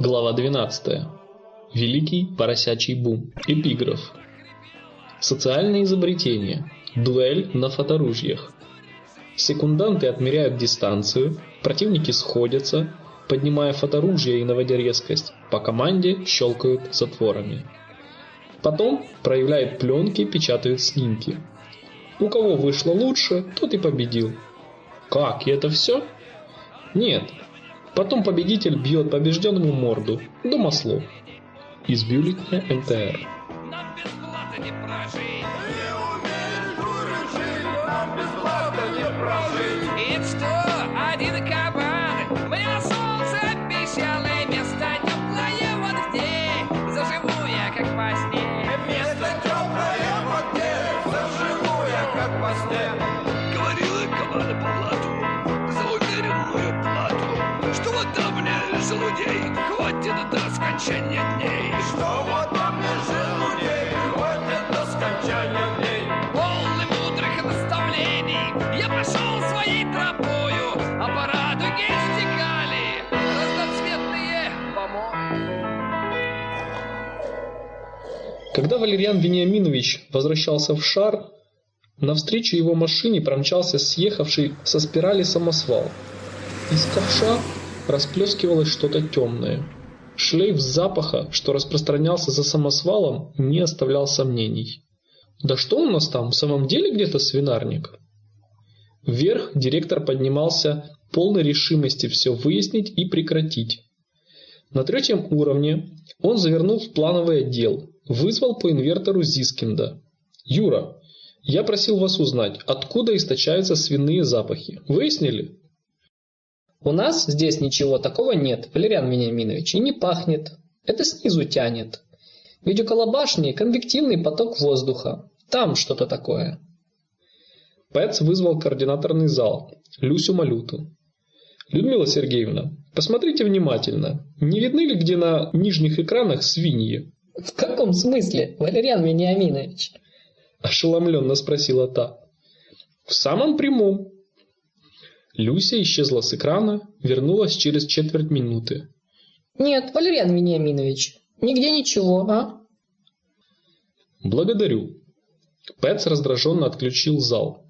Глава 12. Великий поросячий бум. Эпиграф. Социальное изобретение. Дуэль на фоторужьях. Секунданты отмеряют дистанцию, противники сходятся, поднимая фоторужья и наводя резкость, по команде щелкают затворами. Потом проявляют пленки, печатают снимки. У кого вышло лучше, тот и победил. Как, и это все? Нет, Потом победитель бьет побежденному морду. До маслов. Из бюллетня МТР. И что, скончания дней. Что вот там мне желудей хватит до скончания дней. Полный мудрых наставлений я пошел своей тропою, а по радуге стекали разноцветные помои. Когда Валерьян Вениаминович возвращался в шар, навстречу его машине промчался съехавший со спирали самосвал. Из ковша расплескивалось что-то темное. Шлейф запаха, что распространялся за самосвалом, не оставлял сомнений. Да что у нас там, в самом деле где-то свинарник? Вверх директор поднимался полной решимости все выяснить и прекратить. На третьем уровне он завернул в плановый отдел, вызвал по инвертору Зискинда. «Юра, я просил вас узнать, откуда источаются свиные запахи. Выяснили?» У нас здесь ничего такого нет, Валериан Вениаминович, и не пахнет. Это снизу тянет. Ведь около башни конвективный поток воздуха. Там что-то такое. Пэтс вызвал координаторный зал, Люсю Малюту. «Людмила Сергеевна, посмотрите внимательно. Не видны ли где на нижних экранах свиньи?» В каком смысле, Валериан Вениаминович? Ошеломленно спросила та. В самом прямом. Люся исчезла с экрана, вернулась через четверть минуты. Нет, Валериан Вениаминович, нигде ничего, а? Благодарю. Пэтс раздраженно отключил зал.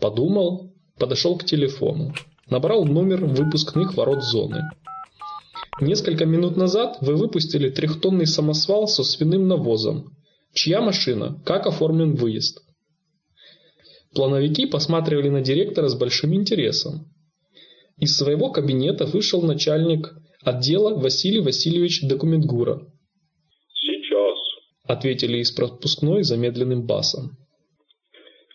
Подумал, подошел к телефону. Набрал номер выпускных ворот зоны. Несколько минут назад вы выпустили трехтонный самосвал со свиным навозом. Чья машина? Как оформлен выезд? Плановики посматривали на директора с большим интересом. Из своего кабинета вышел начальник отдела Василий Васильевич Документгура. «Сейчас», – ответили из пропускной замедленным басом.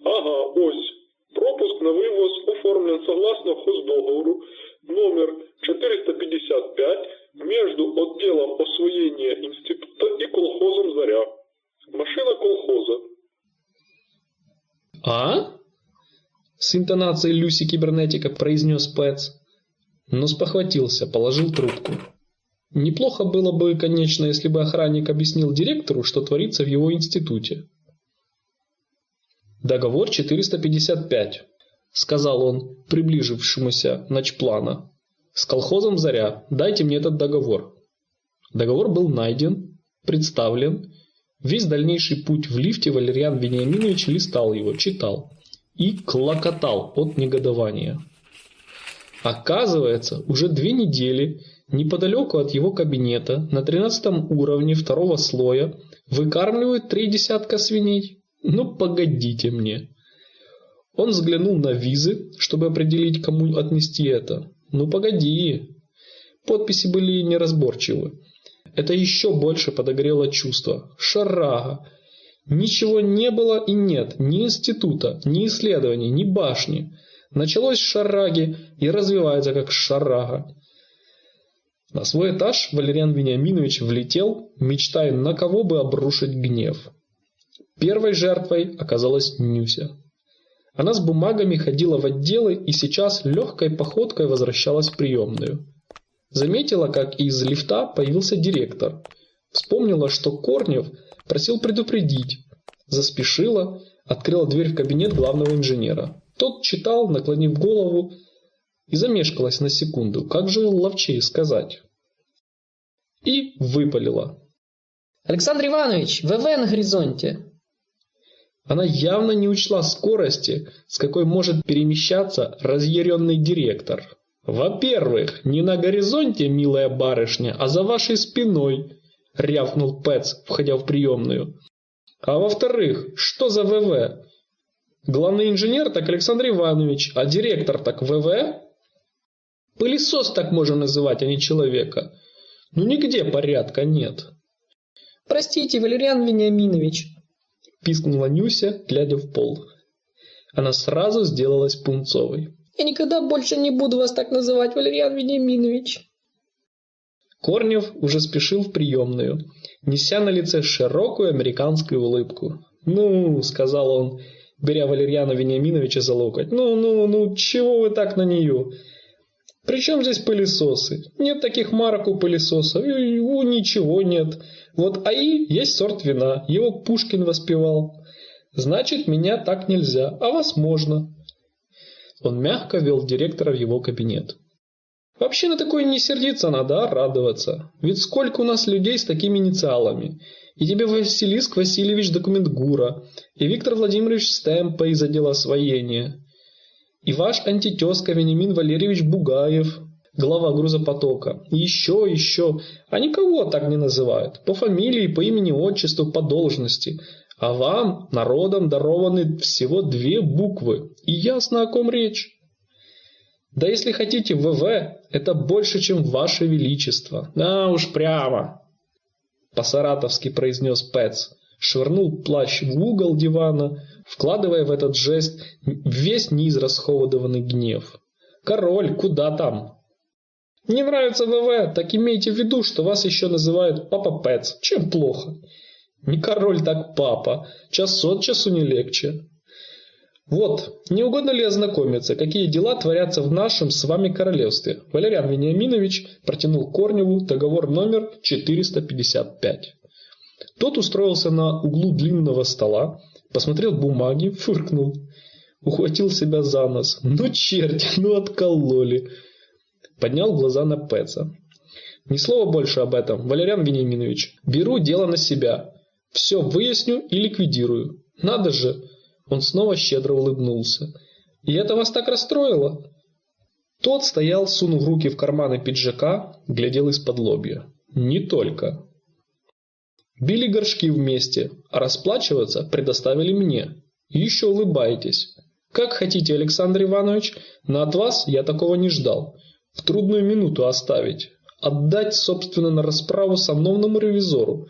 «Ага, ось. Пропуск на вивоз оформлен согласно хоздоговору номер 455 между отделом освоения института и колхозом «Заря». Машина колхоза. «А?» – с интонацией Люси Кибернетика произнес Пэтс, но спохватился, положил трубку. Неплохо было бы, конечно, если бы охранник объяснил директору, что творится в его институте. «Договор 455», – сказал он, приближившемуся начплана. «С колхозом «Заря». Дайте мне этот договор». Договор был найден, представлен Весь дальнейший путь в лифте Валерьян Вениаминович листал его, читал и клокотал от негодования. Оказывается, уже две недели неподалеку от его кабинета на тринадцатом уровне второго слоя выкармливают три десятка свиней. Ну погодите мне. Он взглянул на визы, чтобы определить, кому отнести это. Ну погоди. Подписи были неразборчивы. Это еще больше подогрело чувство. Шарага. Ничего не было и нет, ни института, ни исследований, ни башни. Началось с шараги и развивается как шарага. На свой этаж Валериан Вениаминович влетел, мечтая на кого бы обрушить гнев. Первой жертвой оказалась Нюся. Она с бумагами ходила в отделы и сейчас легкой походкой возвращалась в приемную. Заметила, как из лифта появился директор. Вспомнила, что Корнев просил предупредить. Заспешила, открыла дверь в кабинет главного инженера. Тот читал, наклонив голову, и замешкалась на секунду. Как же ловчее сказать? и выпалила. «Александр Иванович, ВВ на горизонте!» Она явно не учла скорости, с какой может перемещаться разъяренный директор. «Во-первых, не на горизонте, милая барышня, а за вашей спиной», — рявкнул Пэтс, входя в приемную. «А во-вторых, что за ВВ? Главный инженер так Александр Иванович, а директор так ВВ?» «Пылесос так можно называть, а не человека. Ну нигде порядка нет». «Простите, Валериан Вениаминович», пискнула Нюся, глядя в пол. Она сразу сделалась пунцовой. «Я никогда больше не буду вас так называть, Валериан Вениаминович!» Корнев уже спешил в приемную, неся на лице широкую американскую улыбку. «Ну», — сказал он, беря Валерьяна Вениаминовича за локоть, «ну, ну, ну, чего вы так на нее? При чем здесь пылесосы? Нет таких марок у пылесосов, у ничего нет. Вот АИ есть сорт вина, его Пушкин воспевал. Значит, меня так нельзя, а вас можно. Он мягко вел директора в его кабинет. Вообще на такое не сердиться надо, а радоваться. Ведь сколько у нас людей с такими инициалами. И тебе Василиск Васильевич документ ГУРа, и Виктор Владимирович Стемпа из отдела освоения, и ваш антитезка Венимин Валерьевич Бугаев, глава грузопотока. еще, еще. А никого так не называют. По фамилии, по имени, отчеству, по должности. А вам, народом, дарованы всего две буквы. И ясно, о ком речь. Да если хотите, ВВ – это больше, чем Ваше Величество. Да уж прямо. По-саратовски произнес Пэтс. Швырнул плащ в угол дивана, вкладывая в этот жест весь неизрасходованный гнев. «Король, куда там? Не нравится ВВ, так имейте в виду, что вас еще называют Папа Пэтс. Чем плохо? Не король, так папа. Час от часу не легче. Вот, не угодно ли ознакомиться, какие дела творятся в нашем с вами королевстве? Валериан Вениаминович протянул Корневу договор номер 455. Тот устроился на углу длинного стола, посмотрел бумаги, фыркнул, ухватил себя за нос. Ну черт, ну откололи. Поднял глаза на Пэца. Ни слова больше об этом, Валериан Вениаминович. Беру дело на себя. Все выясню и ликвидирую. Надо же. Он снова щедро улыбнулся. И это вас так расстроило? Тот стоял, сунув руки в карманы пиджака, глядел из-под лобья. Не только. Били горшки вместе, а расплачиваться предоставили мне. Еще улыбаетесь. Как хотите, Александр Иванович, но от вас я такого не ждал в трудную минуту оставить, отдать, собственно, на расправу сановному ревизору.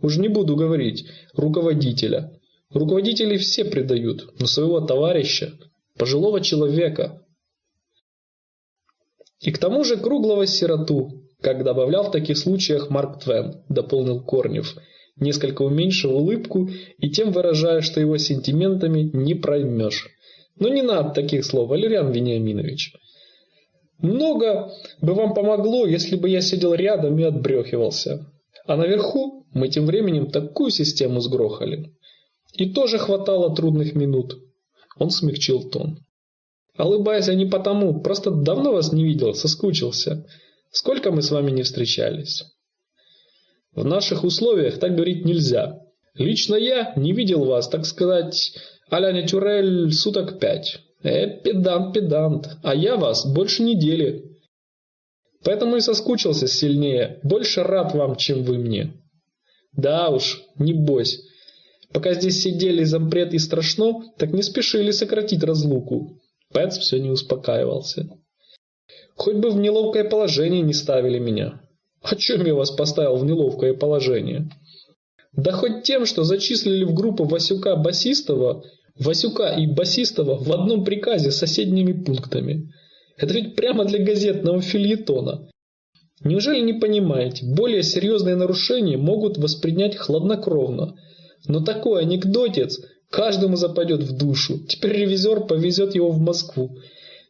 Уж не буду говорить, руководителя. Руководителей все предают, но своего товарища, пожилого человека. И к тому же круглого сироту, как добавлял в таких случаях Марк Твен, дополнил Корнев, несколько уменьшив улыбку и тем выражая, что его сентиментами не проймешь. Но не надо таких слов, Валериан Вениаминович. Много бы вам помогло, если бы я сидел рядом и отбрехивался. А наверху мы тем временем такую систему сгрохали. И тоже хватало трудных минут. Он смягчил тон. Улыбайся не потому, просто давно вас не видел, соскучился. Сколько мы с вами не встречались? В наших условиях так говорить нельзя. Лично я не видел вас, так сказать, а-ля Тюрель суток пять. Э, педант, педант, а я вас больше недели. Поэтому и соскучился сильнее, больше рад вам, чем вы мне. Да уж, не бойся. Пока здесь сидели зампред и страшно, так не спешили сократить разлуку. Пэтс все не успокаивался. Хоть бы в неловкое положение не ставили меня. О чем я вас поставил в неловкое положение? Да хоть тем, что зачислили в группу Васюка Басистова Васюка и Басистова в одном приказе с соседними пунктами. Это ведь прямо для газетного фильетона. Неужели не понимаете, более серьезные нарушения могут воспринять хладнокровно. Но такой анекдотец каждому западет в душу. Теперь ревизор повезет его в Москву.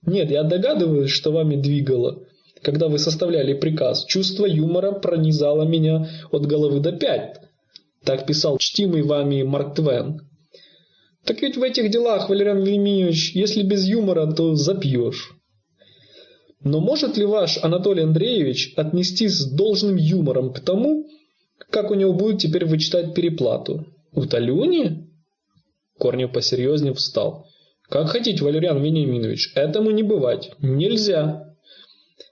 Нет, я догадываюсь, что вами двигало. Когда вы составляли приказ, чувство юмора пронизало меня от головы до пят. Так писал чтимый вами Марк Твен. Так ведь в этих делах, Валериан Велиминович, если без юмора, то запьешь. Но может ли ваш Анатолий Андреевич отнестись с должным юмором к тому, как у него будет теперь вычитать переплату? У Талюни? Корнев посерьезнее встал. Как хотите, Валериан Вениаминович, этому не бывать. Нельзя.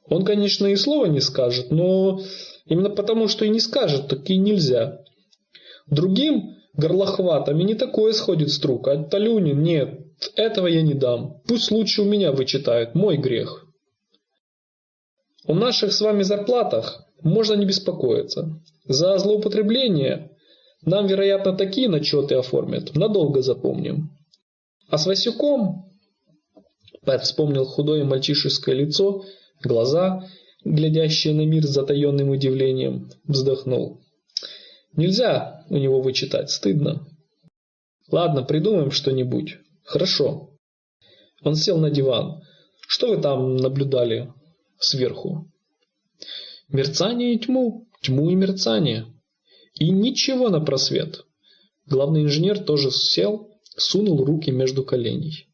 Он, конечно, и слова не скажет, но именно потому, что и не скажет, так и нельзя. Другим горлохватами не такое сходит с рук, а Талюни нет, этого я не дам. Пусть лучше у меня вычитают, мой грех. О наших с вами зарплатах можно не беспокоиться. За злоупотребление нам, вероятно, такие начеты оформят, надолго запомним. А с Васюком... Пэт вспомнил худое мальчишеское лицо, глаза, глядящие на мир с затаенным удивлением, вздохнул. Нельзя у него вычитать, стыдно. Ладно, придумаем что-нибудь. Хорошо. Он сел на диван. Что вы там наблюдали сверху? Мерцание и тьму, тьму и мерцание. И ничего на просвет. Главный инженер тоже сел, сунул руки между коленей.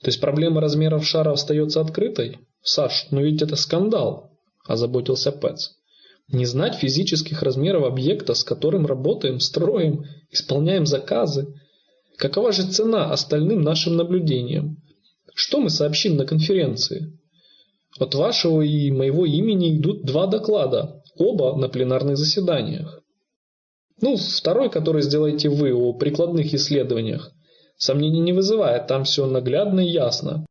То есть проблема размеров шара остается открытой? Саш, но ведь это скандал, озаботился Пэтс. Не знать физических размеров объекта, с которым работаем, строим, исполняем заказы. Какова же цена остальным нашим наблюдениям? Что мы сообщим на конференции? От вашего и моего имени идут два доклада, оба на пленарных заседаниях. Ну, второй, который сделаете вы о прикладных исследованиях, сомнений не вызывает, там все наглядно и ясно.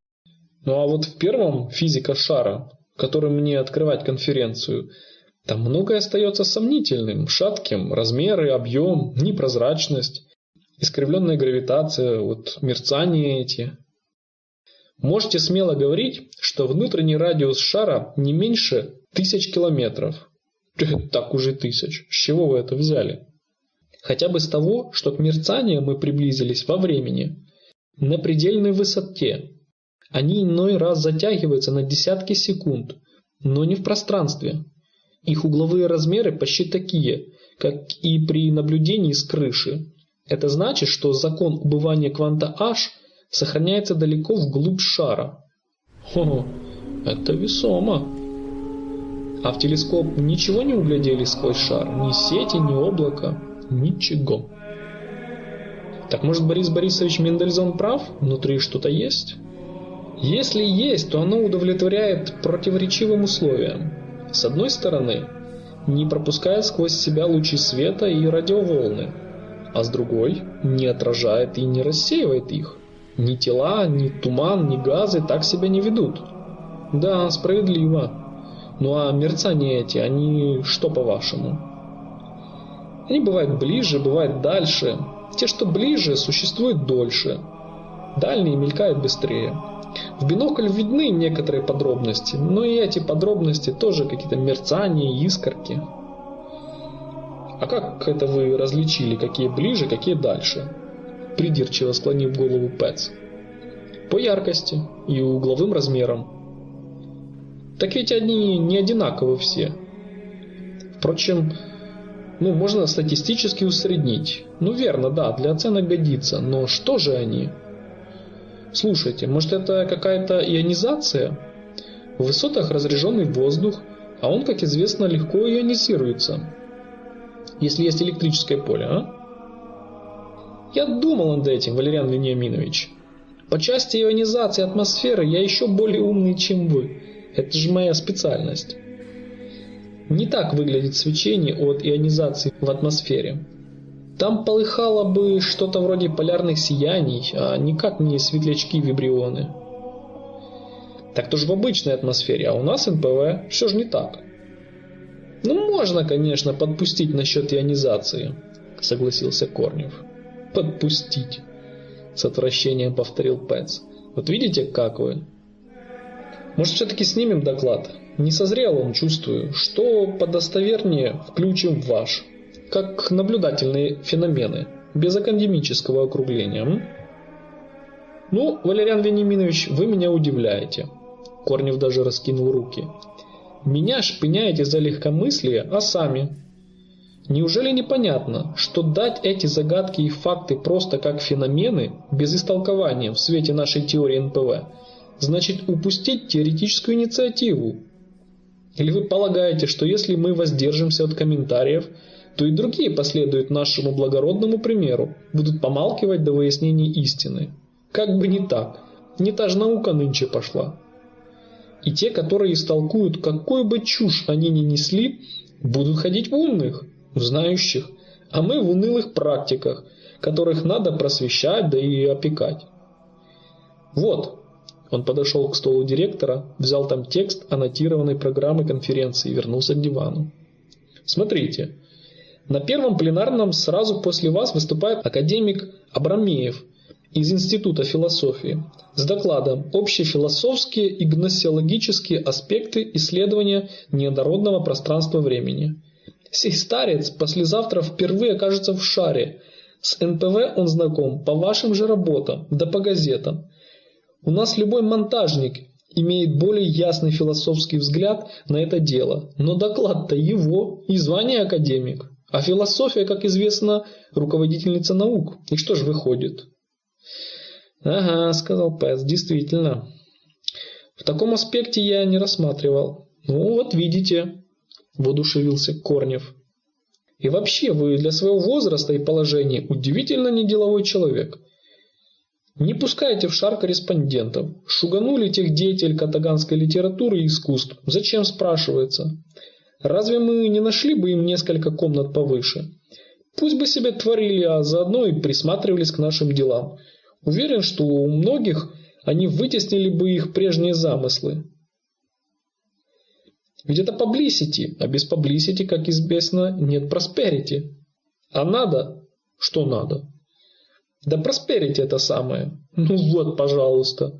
Ну а вот в первом физика шара, которым мне открывать конференцию, там многое остается сомнительным, шатким, размеры, объем, непрозрачность, искривленная гравитация, вот мерцание эти. Можете смело говорить, что внутренний радиус шара не меньше тысяч километров. Так уже тысяч. С чего вы это взяли? Хотя бы с того, что к мерцанию мы приблизились во времени. На предельной высоте. Они иной раз затягиваются на десятки секунд, но не в пространстве. Их угловые размеры почти такие, как и при наблюдении с крыши. Это значит, что закон убывания кванта h сохраняется далеко вглубь шара. Хо, это весомо. А в телескоп ничего не углядели сквозь шар? Ни сети, ни облака? Ничего. Так может Борис Борисович Мендельсон прав? Внутри что-то есть? Если есть, то оно удовлетворяет противоречивым условиям. С одной стороны, не пропускает сквозь себя лучи света и радиоволны, а с другой не отражает и не рассеивает их. Ни тела, ни туман, ни газы так себя не ведут. Да, справедливо. Ну а мерцания эти, они что по-вашему? Они бывают ближе, бывают дальше. Те, что ближе, существуют дольше. Дальние мелькают быстрее. В бинокль видны некоторые подробности, но и эти подробности тоже какие-то мерцания, искорки. А как это вы различили, какие ближе, какие дальше? Придирчиво склонив голову Пэтс. По яркости и угловым размерам. Так ведь они не одинаковы все. Впрочем, ну, можно статистически усреднить. Ну, верно, да, для оценок годится, но что же они? Слушайте, может это какая-то ионизация? В высотах разряженный воздух, а он, как известно, легко ионизируется. Если есть электрическое поле, а? Я думал над этим, Валериан Вениаминович. По части ионизации атмосферы я еще более умный, чем вы. Это же моя специальность. Не так выглядит свечение от ионизации в атмосфере. Там полыхало бы что-то вроде полярных сияний, а никак не светлячки-вибрионы. Так то же в обычной атмосфере, а у нас НПВ все же не так. Ну, можно, конечно, подпустить насчет ионизации, согласился Корнев. Подпустить, с отвращением повторил Пэтс. Вот видите, как вы? Может, все-таки снимем доклад? Не созрел он, чувствую. Что подостовернее, включим ваш как наблюдательные феномены, без академического округления. М? Ну, Валериан Вениаминович, вы меня удивляете. Корнев даже раскинул руки. Меня шпыняете за легкомыслие, а сами. Неужели непонятно, что дать эти загадки и факты просто как феномены, без истолкования в свете нашей теории НПВ, значит упустить теоретическую инициативу. Или вы полагаете, что если мы воздержимся от комментариев, то и другие последуют нашему благородному примеру, будут помалкивать до выяснения истины? Как бы не так. Не та же наука нынче пошла. И те, которые истолкуют, какую бы чушь они ни несли, будут ходить в умных, в знающих, а мы в унылых практиках, которых надо просвещать, да и опекать. Вот, он подошел к столу директора, взял там текст аннотированной программы конференции и вернулся к дивану. Смотрите, на первом пленарном сразу после вас выступает академик Абрамеев из Института философии с докладом «Общефилософские и гносеологические аспекты исследования неоднородного пространства времени». Сей старец послезавтра впервые окажется в шаре. С НПВ он знаком по вашим же работам, да по газетам. У нас любой монтажник имеет более ясный философский взгляд на это дело, но доклад-то его и звание академик. А философия, как известно, руководительница наук. И что же выходит? Ага, сказал Пэс, действительно. В таком аспекте я не рассматривал. Ну вот видите, воодушевился Корнев. И вообще вы для своего возраста и положения удивительно неделовой человек – не пускайте в шар корреспондентов. Шуганули тех деятелей катаганской литературы и искусств. Зачем, спрашивается? Разве мы не нашли бы им несколько комнат повыше? Пусть бы себе творили, а заодно и присматривались к нашим делам. Уверен, что у многих они вытеснили бы их прежние замыслы. Ведь это publicity, а без publicity, как известно, нет prosperity. А надо? Что надо? Да просперите это самое. Ну вот, пожалуйста.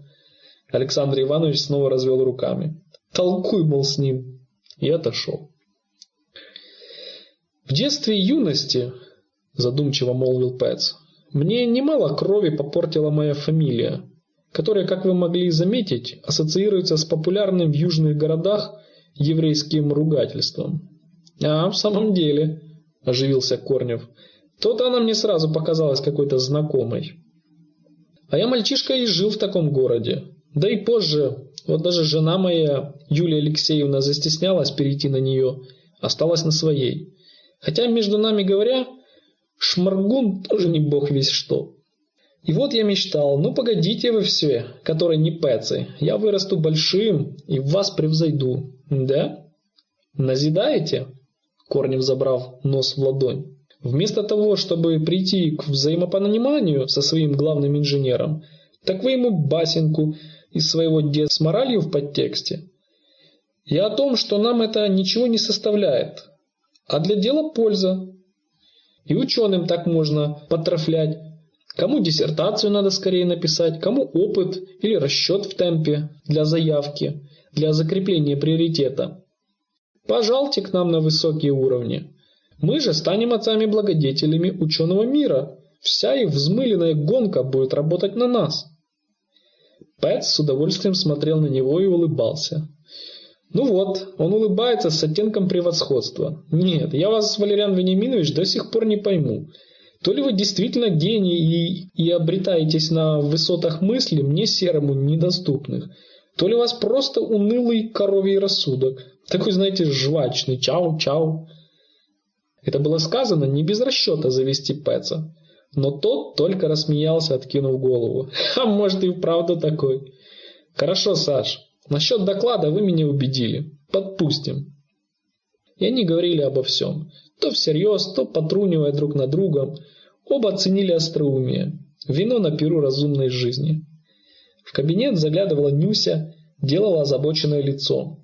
Александр Иванович снова развел руками. Толкуй, мол, с ним. И отошел. В детстве и юности, задумчиво молвил Пэтс, мне немало крови попортила моя фамилия, которая, как вы могли заметить, ассоциируется с популярным в южных городах еврейским ругательством. А, в самом деле, оживился Корнев, то-то она мне сразу показалась какой-то знакомой. А я мальчишка и жил в таком городе. Да и позже, вот даже жена моя, Юлия Алексеевна, застеснялась перейти на нее, осталась на своей. Хотя, между нами говоря, шмаргун тоже не бог весь что. И вот я мечтал, ну погодите вы все, которые не пэцы, я вырасту большим и вас превзойду. Да? Назидаете? Корнев забрав нос в ладонь. Вместо того, чтобы прийти к взаимопониманию со своим главным инженером, так вы ему басенку из своего детства с моралью в подтексте. И о том, что нам это ничего не составляет, а для дела польза. И ученым так можно потрафлять. Кому диссертацию надо скорее написать, кому опыт или расчет в темпе для заявки, для закрепления приоритета. Пожалуйте к нам на высокие уровни. Мы же станем отцами-благодетелями ученого мира. Вся их взмыленная гонка будет работать на нас. Пэт с удовольствием смотрел на него и улыбался. Ну вот, он улыбается с оттенком превосходства. Нет, я вас, Валериан Вениаминович, до сих пор не пойму. То ли вы действительно гений и, и обретаетесь на высотах мысли, мне серому недоступных, то ли у вас просто унылый коровий рассудок, такой, знаете, жвачный, чау-чау. Это было сказано не без расчета завести Пэтса. Но тот только рассмеялся, откинув голову. А может и вправду такой. Хорошо, Саш, насчет доклада вы меня убедили. Подпустим. И они говорили обо всем. То всерьез, то потрунивая друг на другом. Оба оценили остроумие. Вино на перу разумной жизни. Кабинет заглядывала Нюся, делала озабоченное лицо.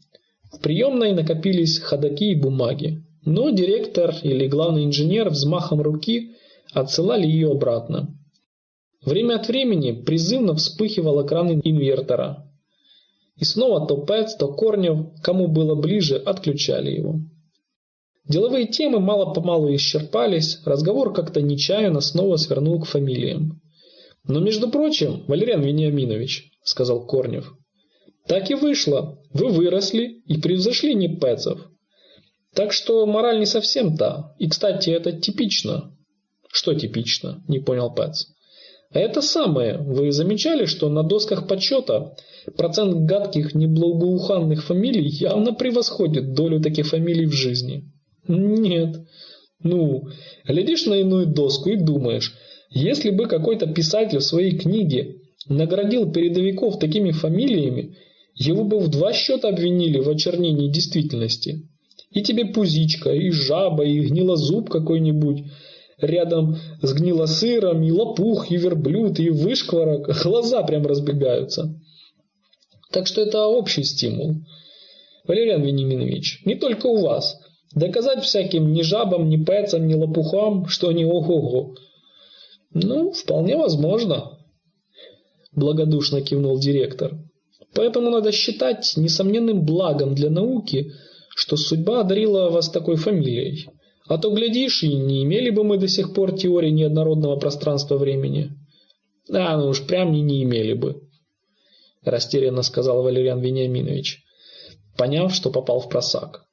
В приемной накопились ходаки и бумаги. Но директор или главный инженер взмахом руки отсылали ее обратно. Время от времени призывно вспыхивал экран инвертора. И снова то Пэтс, то Корнев, кому было ближе, отключали его. Деловые темы мало-помалу исчерпались, разговор как-то нечаянно снова свернул к фамилиям. «Но, между прочим, Валериан Вениаминович», — сказал Корнев, — «так и вышло. Вы выросли и превзошли Непецов. Так что мораль не совсем та. И, кстати, это типично. Что типично? Не понял Пэтс. А это самое, вы замечали, что на досках подсчета процент гадких неблагоуханных фамилий явно превосходит долю таких фамилий в жизни? Нет. Ну, глядишь на иную доску и думаешь, если бы какой-то писатель в своей книге наградил передовиков такими фамилиями, его бы в два счета обвинили в очернении действительности. И тебе пузичка, и жаба, и гнилозуб какой-нибудь – рядом с гнилосыром, и лопух, и верблюд, и вышкворок. Глаза прям разбегаются. Так что это общий стимул. Валериан Вениаминович, не только у вас. Доказать всяким ни жабам, ни пецам, ни лопухам, что они ого-го. Ну, вполне возможно. Благодушно кивнул директор. Поэтому надо считать несомненным благом для науки, что судьба одарила вас такой фамилией. А то, глядишь, и не имели бы мы до сих пор теории неоднородного пространства-времени. А, ну уж прям не, не имели бы, растерянно сказал Валериан Вениаминович, поняв, что попал в просак.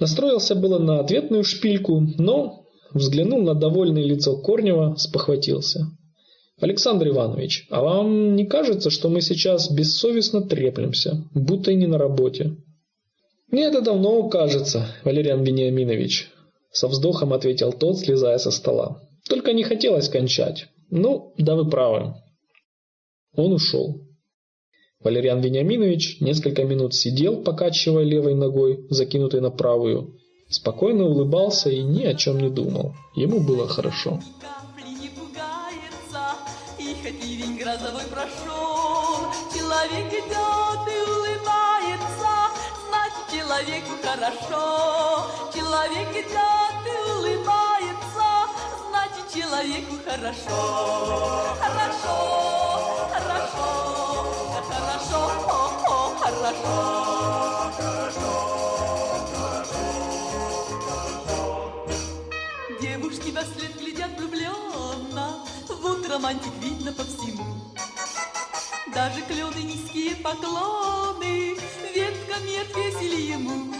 Настроился было на ответную шпильку, но, взглянул на довольное лицо Корнева, спохватился. «Александр Иванович, а вам не кажется, что мы сейчас бессовестно треплемся, будто и не на работе?» «Мне это давно кажется, Валериан Вениаминович», — со вздохом ответил тот, слезая со стола. «Только не хотелось кончать. Ну, да вы правы». Он ушел. Валериан Вениаминович несколько минут сидел, покачивая левой ногой, закинутой на правую, спокойно улыбался и ни о чем не думал. Ему было хорошо. Человеку хорошо, человек идет и улыбается, значит человеку хорошо, хорошо, хорошо, хорошо, о, хорошо, Девушки след глядят влюбленно, вот романтик видно по всему. Даже клены низкие поклоны ветками отвесили ему.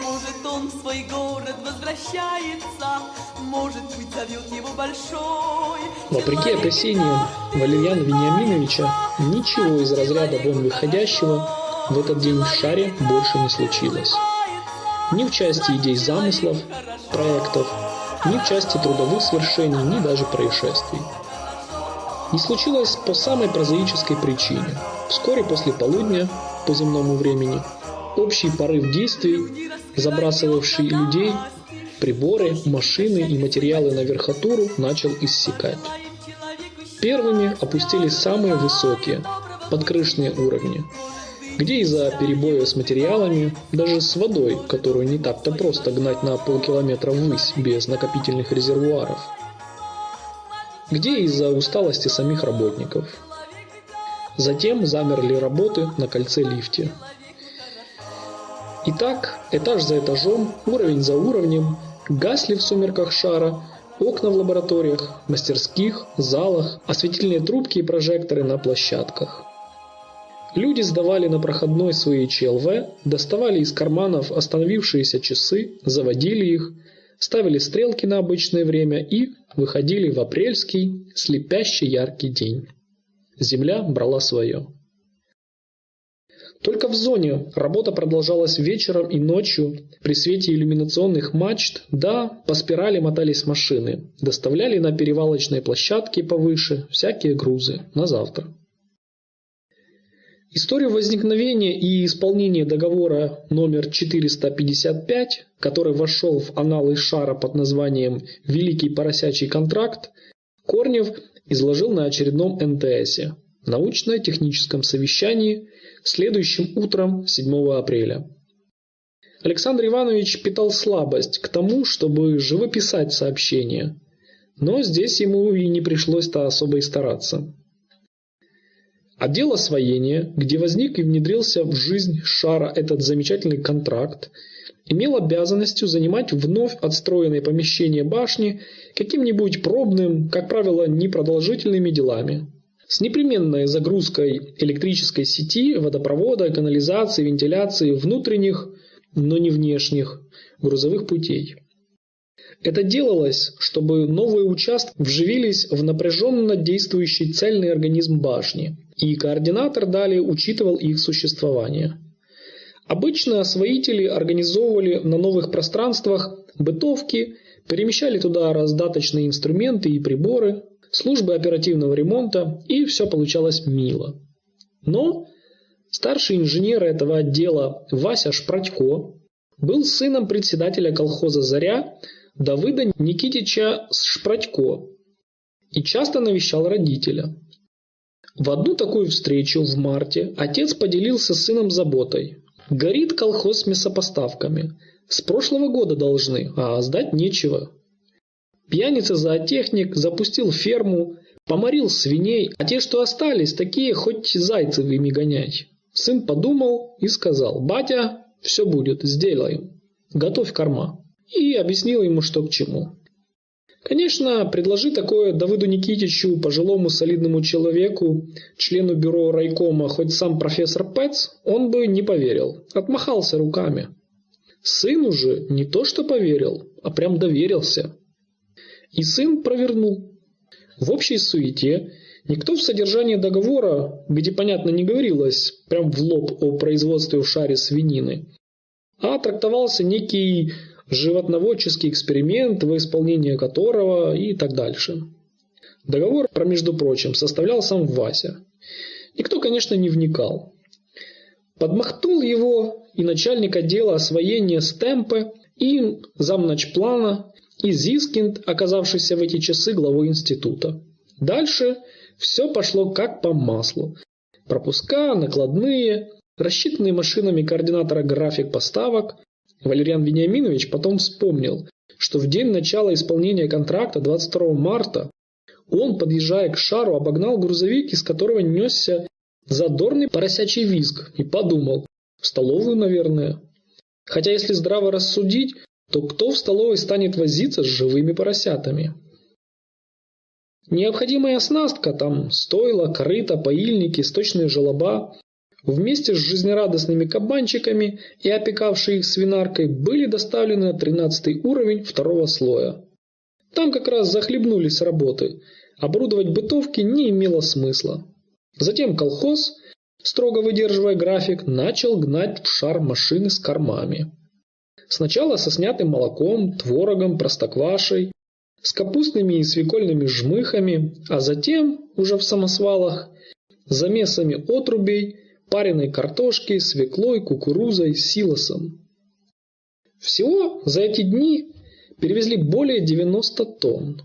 Может, он в свой город возвращается, может быть, зовет его большой. Вопреки опасениям Валерьяна Вениаминовича, ничего из разряда вон выходящего в этот день в шаре больше не случилось. Ни в части идей замыслов, проектов, ни в части трудовых свершений, ни даже происшествий. Не случилось по самой прозаической причине. Вскоре после полудня, по земному времени, общий порыв действий, забрасывавший людей, приборы, машины и материалы на верхотуру, начал иссякать. Первыми опустились самые высокие, подкрышные уровни, где из-за перебоев с материалами, даже с водой, которую не так-то просто гнать на полкилометра ввысь без накопительных резервуаров – где из-за усталости самих работников. Затем замерли работы на кольце лифте. Итак, этаж за этажом, уровень за уровнем, гасли в сумерках шара, окна в лабораториях, мастерских, залах, осветительные трубки и прожекторы на площадках. Люди сдавали на проходной свои ЧЛВ, доставали из карманов остановившиеся часы, заводили их, ставили стрелки на обычное время и выходили в апрельский, слепящий яркий день. Земля брала свое. Только в зоне работа продолжалась вечером и ночью при свете иллюминационных мачт, да, по спирали мотались машины, доставляли на перевалочные площадки повыше всякие грузы на завтра. Историю возникновения и исполнения договора номер 455, который вошел в аналы Шара под названием «Великий поросячий контракт», Корнев изложил на очередном НТСе – научно-техническом совещании следующим утром 7 апреля. Александр Иванович питал слабость к тому, чтобы живописать сообщение, но здесь ему и не пришлось-то особо и стараться. Отдел освоения, где возник и внедрился в жизнь шара этот замечательный контракт, имел обязанностью занимать вновь отстроенные помещения башни каким-нибудь пробным, как правило, непродолжительными делами. С непременной загрузкой электрической сети, водопровода, канализации, вентиляции внутренних, но не внешних грузовых путей. Это делалось, чтобы новые участки вживились в напряженно действующий цельный организм башни, и координатор далее учитывал их существование. Обычно освоители организовывали на новых пространствах бытовки, перемещали туда раздаточные инструменты и приборы, службы оперативного ремонта, и все получалось мило. Но старший инженер этого отдела Вася Шпратько был сыном председателя колхоза «Заря» Давыда Никитича Шпратько и часто навещал родителя. В одну такую встречу в марте отец поделился с сыном заботой. Горит колхоз с мясопоставками. С прошлого года должны, а сдать нечего. Пьяница-зоотехник запустил ферму, поморил свиней, а те, что остались, такие хоть зайцев ими гонять. Сын подумал и сказал, «Батя, все будет, сделаем. Готовь корма» и объяснил ему, что к чему. Конечно, предложи такое Давыду Никитичу, пожилому солидному человеку, члену бюро райкома, хоть сам профессор Пэтс, он бы не поверил, отмахался руками. Сыну же не то что поверил, а прям доверился. И сын провернул. В общей суете никто в содержании договора, где, понятно, не говорилось прям в лоб о производстве в шаре свинины, а трактовался некий животноводческий эксперимент, во исполнение которого и так дальше. Договор, про между прочим, составлял сам Вася. Никто, конечно, не вникал. Подмахнул его и начальник отдела освоения Стемпе, и замначплана, и Зискинд, оказавшийся в эти часы главой института. Дальше все пошло как по маслу. Пропуска, накладные, рассчитанные машинами координатора график поставок, Валериан Вениаминович потом вспомнил, что в день начала исполнения контракта 22 марта он, подъезжая к шару, обогнал грузовик, из которого несся задорный поросячий визг, и подумал, в столовую, наверное. Хотя если здраво рассудить, то кто в столовой станет возиться с живыми поросятами? Необходимая оснастка, там стойла, корыта, поильники, сточные желоба, вместе с жизнерадостными кабанчиками и опекавшей их свинаркой были доставлены на 13 уровень второго слоя. Там как раз захлебнулись работы, оборудовать бытовки не имело смысла. Затем колхоз, строго выдерживая график, начал гнать в шар машины с кормами. Сначала со снятым молоком, творогом, простоквашей, с капустными и свекольными жмыхами, а затем, уже в самосвалах, замесами отрубей, пареной картошки, свеклой, кукурузой, силосом. Всего за эти дни перевезли более 90 тонн.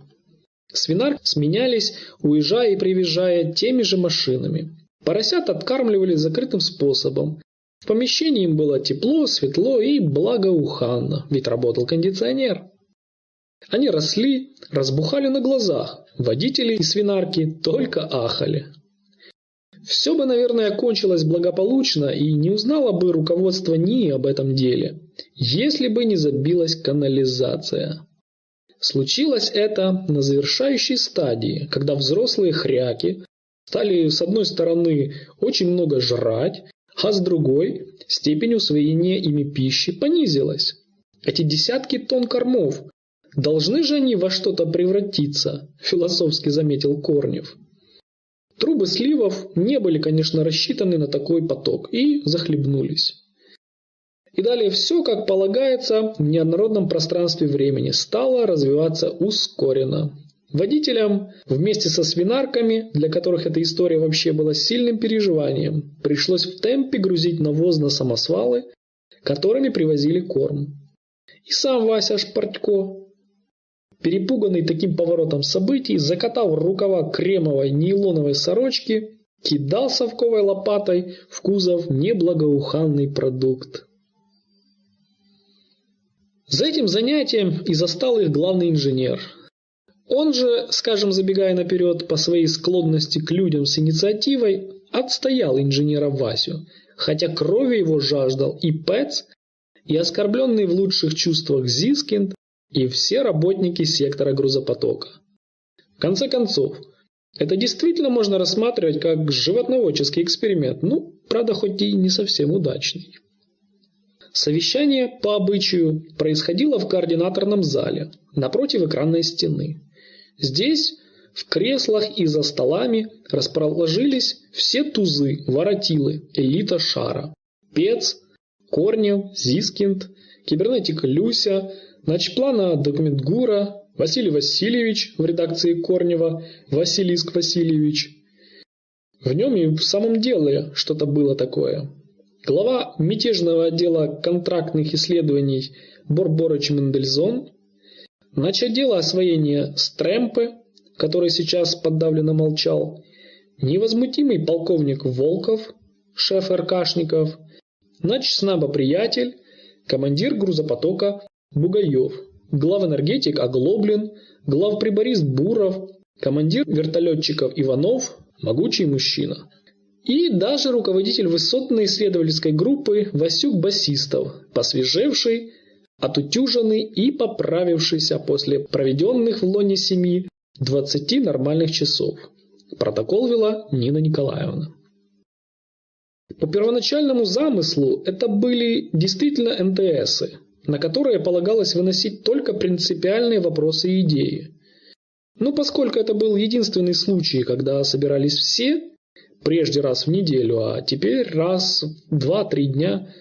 Свинар сменялись, уезжая и приезжая теми же машинами. Поросят откармливали закрытым способом. В помещении им было тепло, светло и благоуханно, ведь работал кондиционер. Они росли, разбухали на глазах. Водители и свинарки только ахали. Все бы, наверное, кончилось благополучно и не узнало бы руководство НИИ об этом деле, если бы не забилась канализация. Случилось это на завершающей стадии, когда взрослые хряки стали с одной стороны очень много жрать, а с другой степень усвоения ими пищи понизилась. Эти десятки тонн кормов, должны же они во что-то превратиться, философски заметил Корнев. Трубы сливов не были, конечно, рассчитаны на такой поток и захлебнулись. И далее все, как полагается, в неоднородном пространстве времени стало развиваться ускоренно. Водителям вместе со свинарками, для которых эта история вообще была сильным переживанием, пришлось в темпе грузить навоз на самосвалы, которыми привозили корм. И сам Вася Шпартько перепуганный таким поворотом событий, закатав рукава кремовой нейлоновой сорочки, кидал совковой лопатой в кузов неблагоуханный продукт. За этим занятием и застал их главный инженер. Он же, скажем, забегая наперед по своей склонности к людям с инициативой, отстоял инженера Васю, хотя крови его жаждал и Пэтс, и оскорбленный в лучших чувствах Зискинд, и все работники сектора грузопотока. В конце концов, это действительно можно рассматривать как животноводческий эксперимент, ну, правда, хоть и не совсем удачный. Совещание, по обычаю, происходило в координаторном зале, напротив экранной стены. Здесь, в креслах и за столами, расположились все тузы, воротилы, элита шара. Пец, Корнев, Зискинд, кибернетик Люся, начплана документгура, Василий Васильевич в редакции Корнева, Василиск Васильевич. В нем и в самом деле что-то было такое. Глава мятежного отдела контрактных исследований Борборыч Мендельзон, начотдела освоения Стремпы, который сейчас подавленно молчал, невозмутимый полковник Волков, шеф РКшников, начснаба-приятель, командир грузопотока Бугаев, главэнергетик Оглоблин, главприборист Буров, командир вертолетчиков Иванов, могучий мужчина. И даже руководитель высотной исследовательской группы Васюк Басистов, посвежевший, отутюженный и поправившийся после проведенных в лоне семьи 20 нормальных часов. Протокол вела Нина Николаевна. По первоначальному замыслу это были действительно НТСы, на которые полагалось выносить только принципиальные вопросы и идеи. Но поскольку это был единственный случай, когда собирались все, прежде раз в неделю, а теперь раз в два-три дня,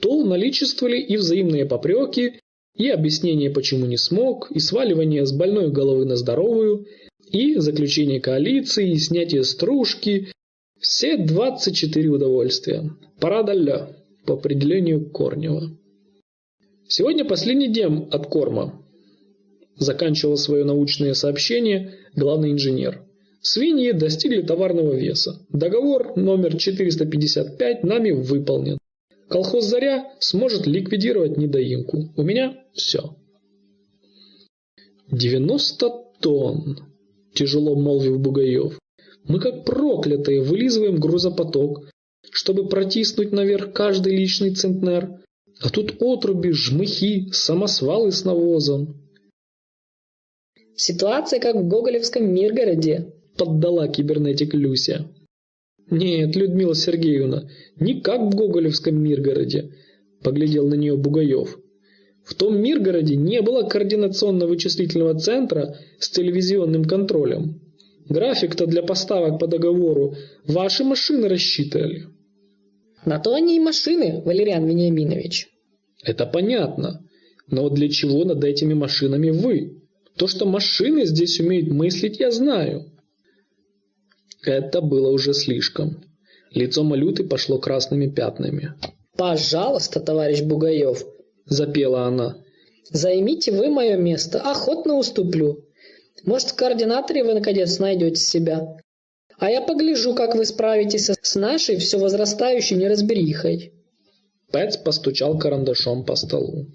то наличествовали и взаимные попреки, и объяснение, почему не смог, и сваливание с больной головы на здоровую, и заключение коалиции, и снятие стружки, все 24 удовольствия. Пора далля, по определению Корнева. Сегодня последний день от корма. Заканчивал свое научное сообщение главный инженер. Свиньи достигли товарного веса. Договор номер 455 нами выполнен. Колхоз «Заря» сможет ликвидировать недоимку. У меня все. 90 тонн, тяжело молвил Бугаев. Мы как проклятые вылизываем грузопоток, чтобы протиснуть наверх каждый личный центнер. А тут отруби, жмыхи, самосвалы с навозом. Ситуация как в Гоголевском Миргороде, поддала кибернетик Люся. Нет, Людмила Сергеевна, не как в Гоголевском Миргороде, поглядел на нее Бугаев. В том Миргороде не было координационно-вычислительного центра с телевизионным контролем. График-то для поставок по договору ваши машины рассчитывали. На то они и машины, Валериан Вениаминович. Это понятно. Но для чего над этими машинами вы? То, что машины здесь умеют мыслить, я знаю. Это было уже слишком. Лицо Малюты пошло красными пятнами. «Пожалуйста, товарищ Бугаев», – запела она. «Займите вы мое место, охотно уступлю. Может, в координаторе вы наконец найдете себя. А я погляжу, как вы справитесь с нашей все возрастающей неразберихой». Пэтс постучал карандашом по столу.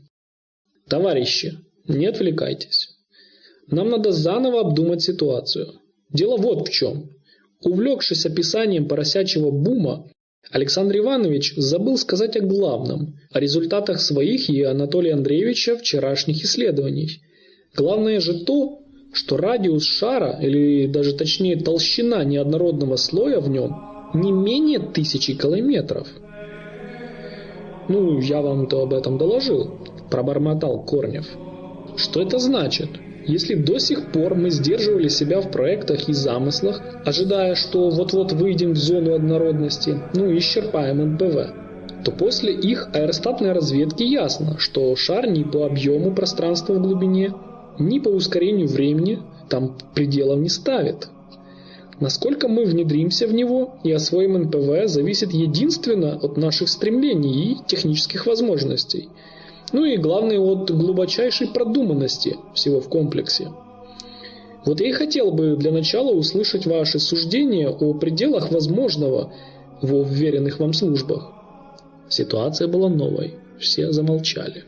«Товарищи, не отвлекайтесь. Нам надо заново обдумать ситуацию. Дело вот в чем. Увлекшись описанием поросячьего бума, Александр Иванович забыл сказать о главном, о результатах своих и Анатолия Андреевича вчерашних исследований. Главное же то, что радиус шара, или даже точнее толщина неоднородного слоя в нем, не менее тысячи километров. «Ну, я вам-то об этом доложил», – пробормотал Корнев. «Что это значит?» Если до сих пор мы сдерживали себя в проектах и замыслах, ожидая, что вот-вот выйдем в зону однородности, ну и исчерпаем НПВ, то после их аэростатной разведки ясно, что шар ни по объему пространства в глубине, ни по ускорению времени там пределов не ставит. Насколько мы внедримся в него и освоим НПВ зависит единственно от наших стремлений и технических возможностей – ну и главное от глубочайшей продуманности всего в комплексе. Вот я и хотел бы для начала услышать ваши суждения о пределах возможного во вверенных вам службах. Ситуация была новой, все замолчали.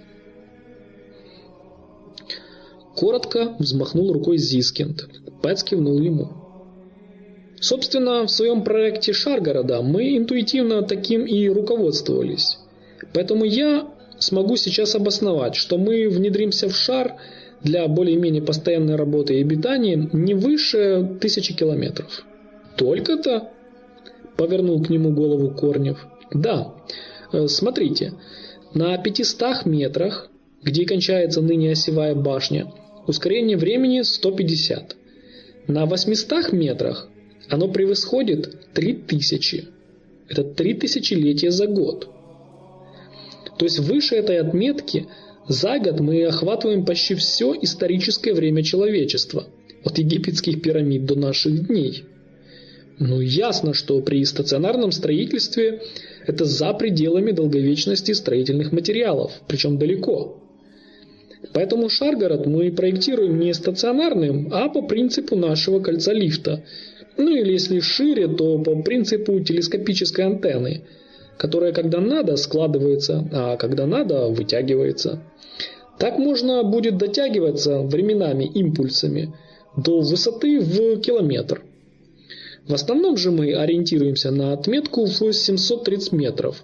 Коротко взмахнул рукой Зискинд. Пэтс кивнул ему. Собственно, в своем проекте Шаргорода мы интуитивно таким и руководствовались. Поэтому я смогу сейчас обосновать, что мы внедримся в шар для более-менее постоянной работы и обитания не выше тысячи километров. Только-то? Повернул к нему голову Корнев. Да, э, смотрите, На 500 метрах, где кончается ныне осевая башня, ускорение времени 150. На 800 метрах оно превосходит 3000. Это 3000 летия за год. То есть выше этой отметки за год мы охватываем почти все историческое время человечества, от египетских пирамид до наших дней. Ну ясно, что при стационарном строительстве это за пределами долговечности строительных материалов, причем далеко. Поэтому Шаргород мы проектируем не стационарным, а по принципу нашего кольца лифта. Ну или если шире, то по принципу телескопической антенны, которая когда надо складывается, а когда надо вытягивается. Так можно будет дотягиваться временами импульсами до высоты в километр. В основном же мы ориентируемся на отметку в 730 метров,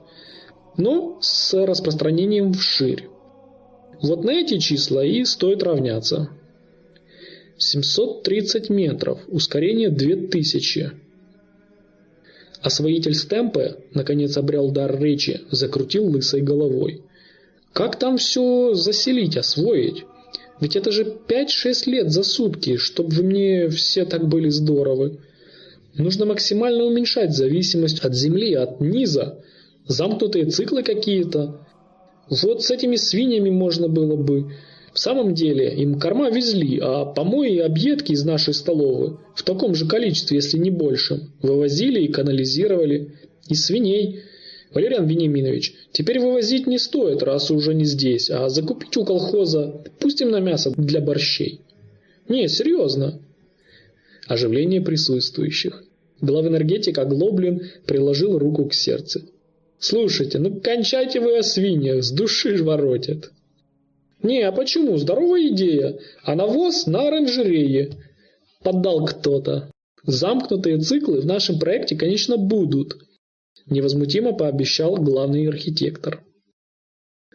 но с распространением вширь. Вот на эти числа и стоит равняться. 730 метров, ускорение 2000. Освоитель стемпа, наконец обрел дар речи, закрутил лысой головой. Как там все заселить, освоить? Ведь это же 5-6 лет за сутки, чтобы вы мне все так были здоровы. Нужно максимально уменьшать зависимость от Земли, от низа. Замкнутые циклы какие-то. Вот с этими свиньями можно было бы. В самом деле, им корма везли, а помои и объедки из нашей столовой в таком же количестве, если не большем, вывозили и канализировали. И свиней. Валериан Вениаминович, теперь вывозить не стоит, раз уже не здесь, а закупить у колхоза, пустим на мясо для борщей. Не, серьезно. Оживление присутствующих. Главэнергетик Оглоблин приложил руку к сердцу. «Слушайте, ну кончайте вы о свиньях, с души ж воротят». «Не, а почему? Здоровая идея. А навоз на оранжерее». Поддал кто-то. Замкнутые циклы в нашем проекте, конечно, будут. Невозмутимо пообещал главный архитектор.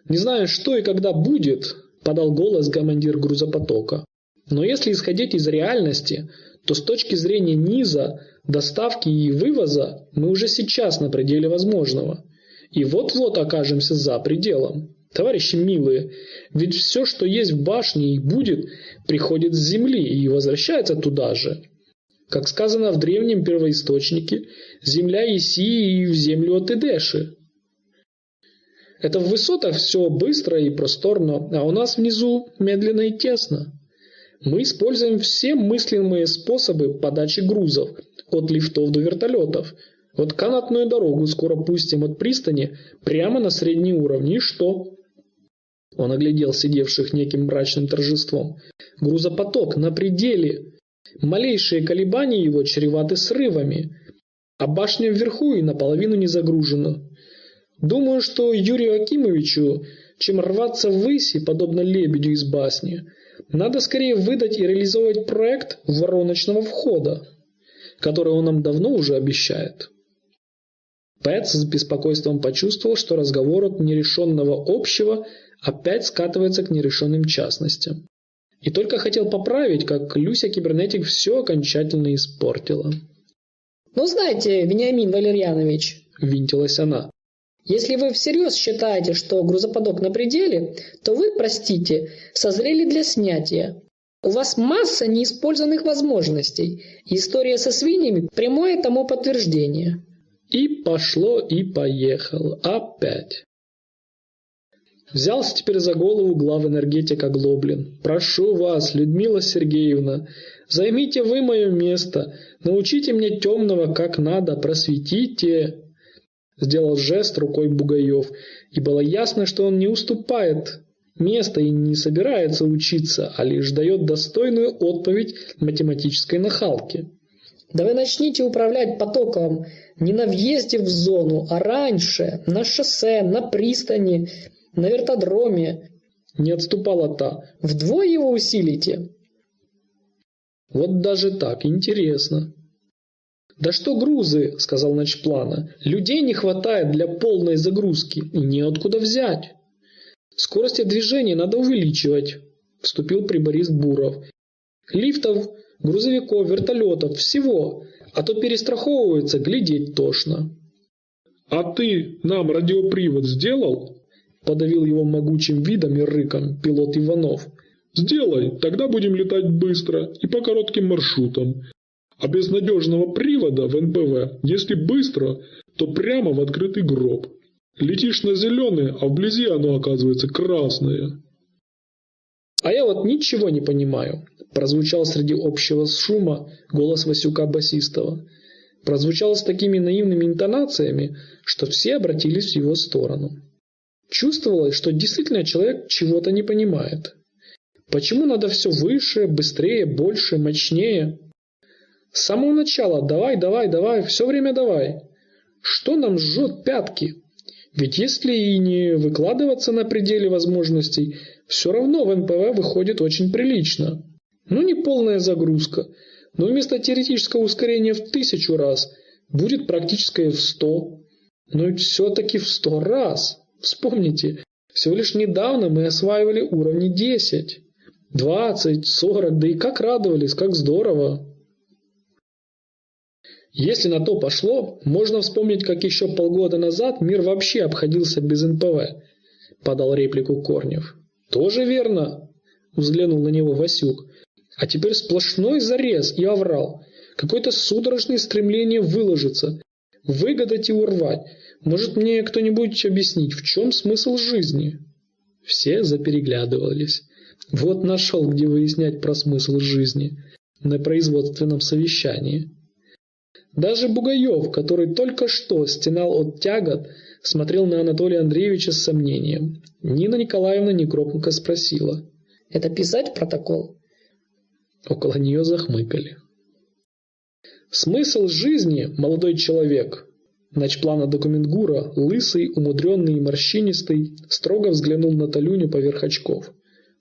Не знаю, что и когда будет, подал голос командир грузопотока. Но если исходить из реальности, то с точки зрения низа, доставки и вывоза мы уже сейчас на пределе возможного. И вот-вот окажемся за пределом. Товарищи милые, ведь все, что есть в башне и будет, приходит с земли и возвращается туда же. Как сказано в древнем первоисточнике, земля Исии и в землю от Идеши. Это в высотах все быстро и просторно, а у нас внизу медленно и тесно. Мы используем все мыслимые способы подачи грузов, от лифтов до вертолетов. Вот канатную дорогу скоро пустим от пристани прямо на средний уровень. И что? Он оглядел сидевших неким мрачным торжеством. Грузопоток на пределе. Малейшие колебания его чреваты срывами. А башня вверху и наполовину не загружена. Думаю, что Юрию Акимовичу, чем рваться ввысь и подобно лебедю из басни – надо скорее выдать и реализовать проект вороночного входа, который он нам давно уже обещает. Пэт с беспокойством почувствовал, что разговор от нерешенного общего опять скатывается к нерешенным частностям. И только хотел поправить, как Люся Кибернетик все окончательно испортила. «Ну, знаете, Вениамин Валерьянович», — винтилась она, если вы всерьез считаете, что грузопоток на пределе, то вы, простите, созрели для снятия. У вас масса неиспользованных возможностей. История со свиньями – прямое тому подтверждение. И пошло, и поехало. Опять. Взялся теперь за голову глав энергетика Глоблин. «Прошу вас, Людмила Сергеевна, займите вы мое место, научите мне темного как надо, просветите». Сделал жест рукой Бугаев, и было ясно, что он не уступает место и не собирается учиться, а лишь дает достойную отповедь математической нахалке. Да вы начните управлять потоком не на въезде в зону, а раньше, на шоссе, на пристани, на вертодроме. Не отступала та. Вдвое его усилите. Вот даже так, интересно. «Да что грузы?» – сказал Ночплана. «Людей не хватает для полной загрузки, и неоткуда взять». «Скорости движения надо увеличивать», – вступил приборист Буров. «Лифтов, грузовиков, вертолетов, всего, а то перестраховывается, глядеть тошно». «А ты нам радиопривод сделал?» подавил его могучим видом и рыком пилот Иванов. «Сделай, тогда будем летать быстро и по коротким маршрутам. А без надежного привода в НПВ, если быстро, то прямо в открытый гроб. Летишь на зеленое, а вблизи оно оказывается красное». «А я вот ничего не понимаю», – прозвучал среди общего шума голос Васюка Басистова. Прозвучал с такими наивными интонациями, что все обратились в его сторону. Чувствовалось, что действительно человек чего-то не понимает. Почему надо все выше, быстрее, больше, мощнее? С самого начала давай, давай, давай, все время давай. Что нам жжет пятки? Ведь если и не выкладываться на пределе возможностей, все равно в НПВ выходит очень прилично. Ну не полная загрузка, но вместо теоретического ускорения в тысячу раз будет практическое в сто. Но все-таки в сто раз. Вспомните, всего лишь недавно мы осваивали уровни 10, 20, 40, да и как радовались, как здорово. Если на то пошло, можно вспомнить, как еще полгода назад мир вообще обходился без НПВ, подал реплику Корнев. Тоже верно, взглянул на него Васюк. А теперь сплошной зарез и оврал. Какое-то судорожное стремление выложиться, выгадать и урвать. Может мне кто-нибудь объяснить, в чем смысл жизни? Все запереглядывались. Вот нашел, где выяснять про смысл жизни. На производственном совещании. Даже Бугаев, который только что стенал от тягот, смотрел на Анатолия Андреевича с сомнением. Нина Николаевна некропненько спросила. «Это писать протокол?» Около нее захмыкали. Смысл жизни, молодой человек. Начплана документгура, лысый, умудренный и морщинистый, строго взглянул на Талюню поверх очков.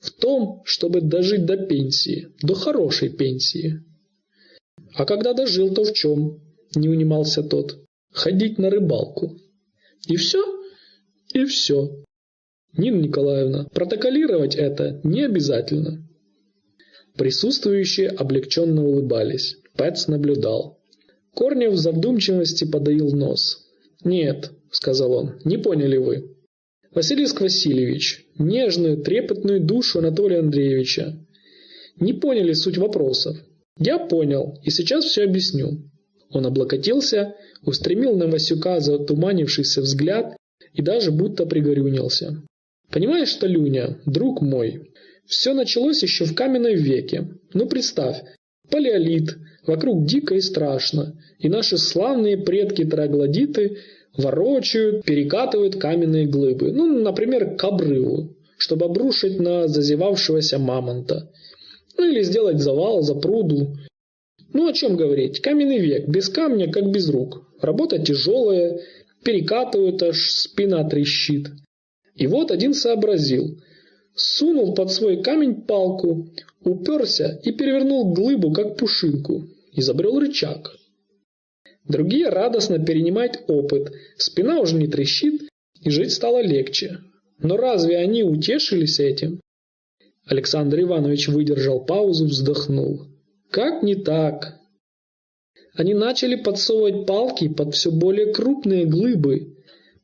В том, чтобы дожить до пенсии, до хорошей пенсии. А когда дожил, то в чем? не унимался тот. Ходить на рыбалку. И все? И все. Нина Николаевна, протоколировать это не обязательно. Присутствующие облегченно улыбались. Пэтс наблюдал. Корнев в задумчивости подоил нос. «Нет», — сказал он, — «не поняли вы. Василиск Васильевич, нежную, трепетную душу Анатолия Андреевича. Не поняли суть вопросов. Я понял, и сейчас все объясню. Он облокотился, устремил на Васюка затуманившийся взгляд и даже будто пригорюнился. «Понимаешь что, Люня, друг мой, все началось еще в каменной веке. Ну представь, палеолит, вокруг дико и страшно, и наши славные предки-троглодиты ворочают, перекатывают каменные глыбы, ну, например, к обрыву, чтобы обрушить на зазевавшегося мамонта. Ну или сделать завал за пруду, ну о чем говорить, каменный век, без камня, как без рук. Работа тяжелая, перекатывают, аж спина трещит. И вот один сообразил. Сунул под свой камень палку, уперся и перевернул глыбу, как пушинку. Изобрел рычаг. Другие радостно перенимают опыт, спина уже не трещит, и жить стало легче. Но разве они утешились этим? Александр Иванович выдержал паузу, вздохнул. Как не так? Они начали подсовывать палки под все более крупные глыбы,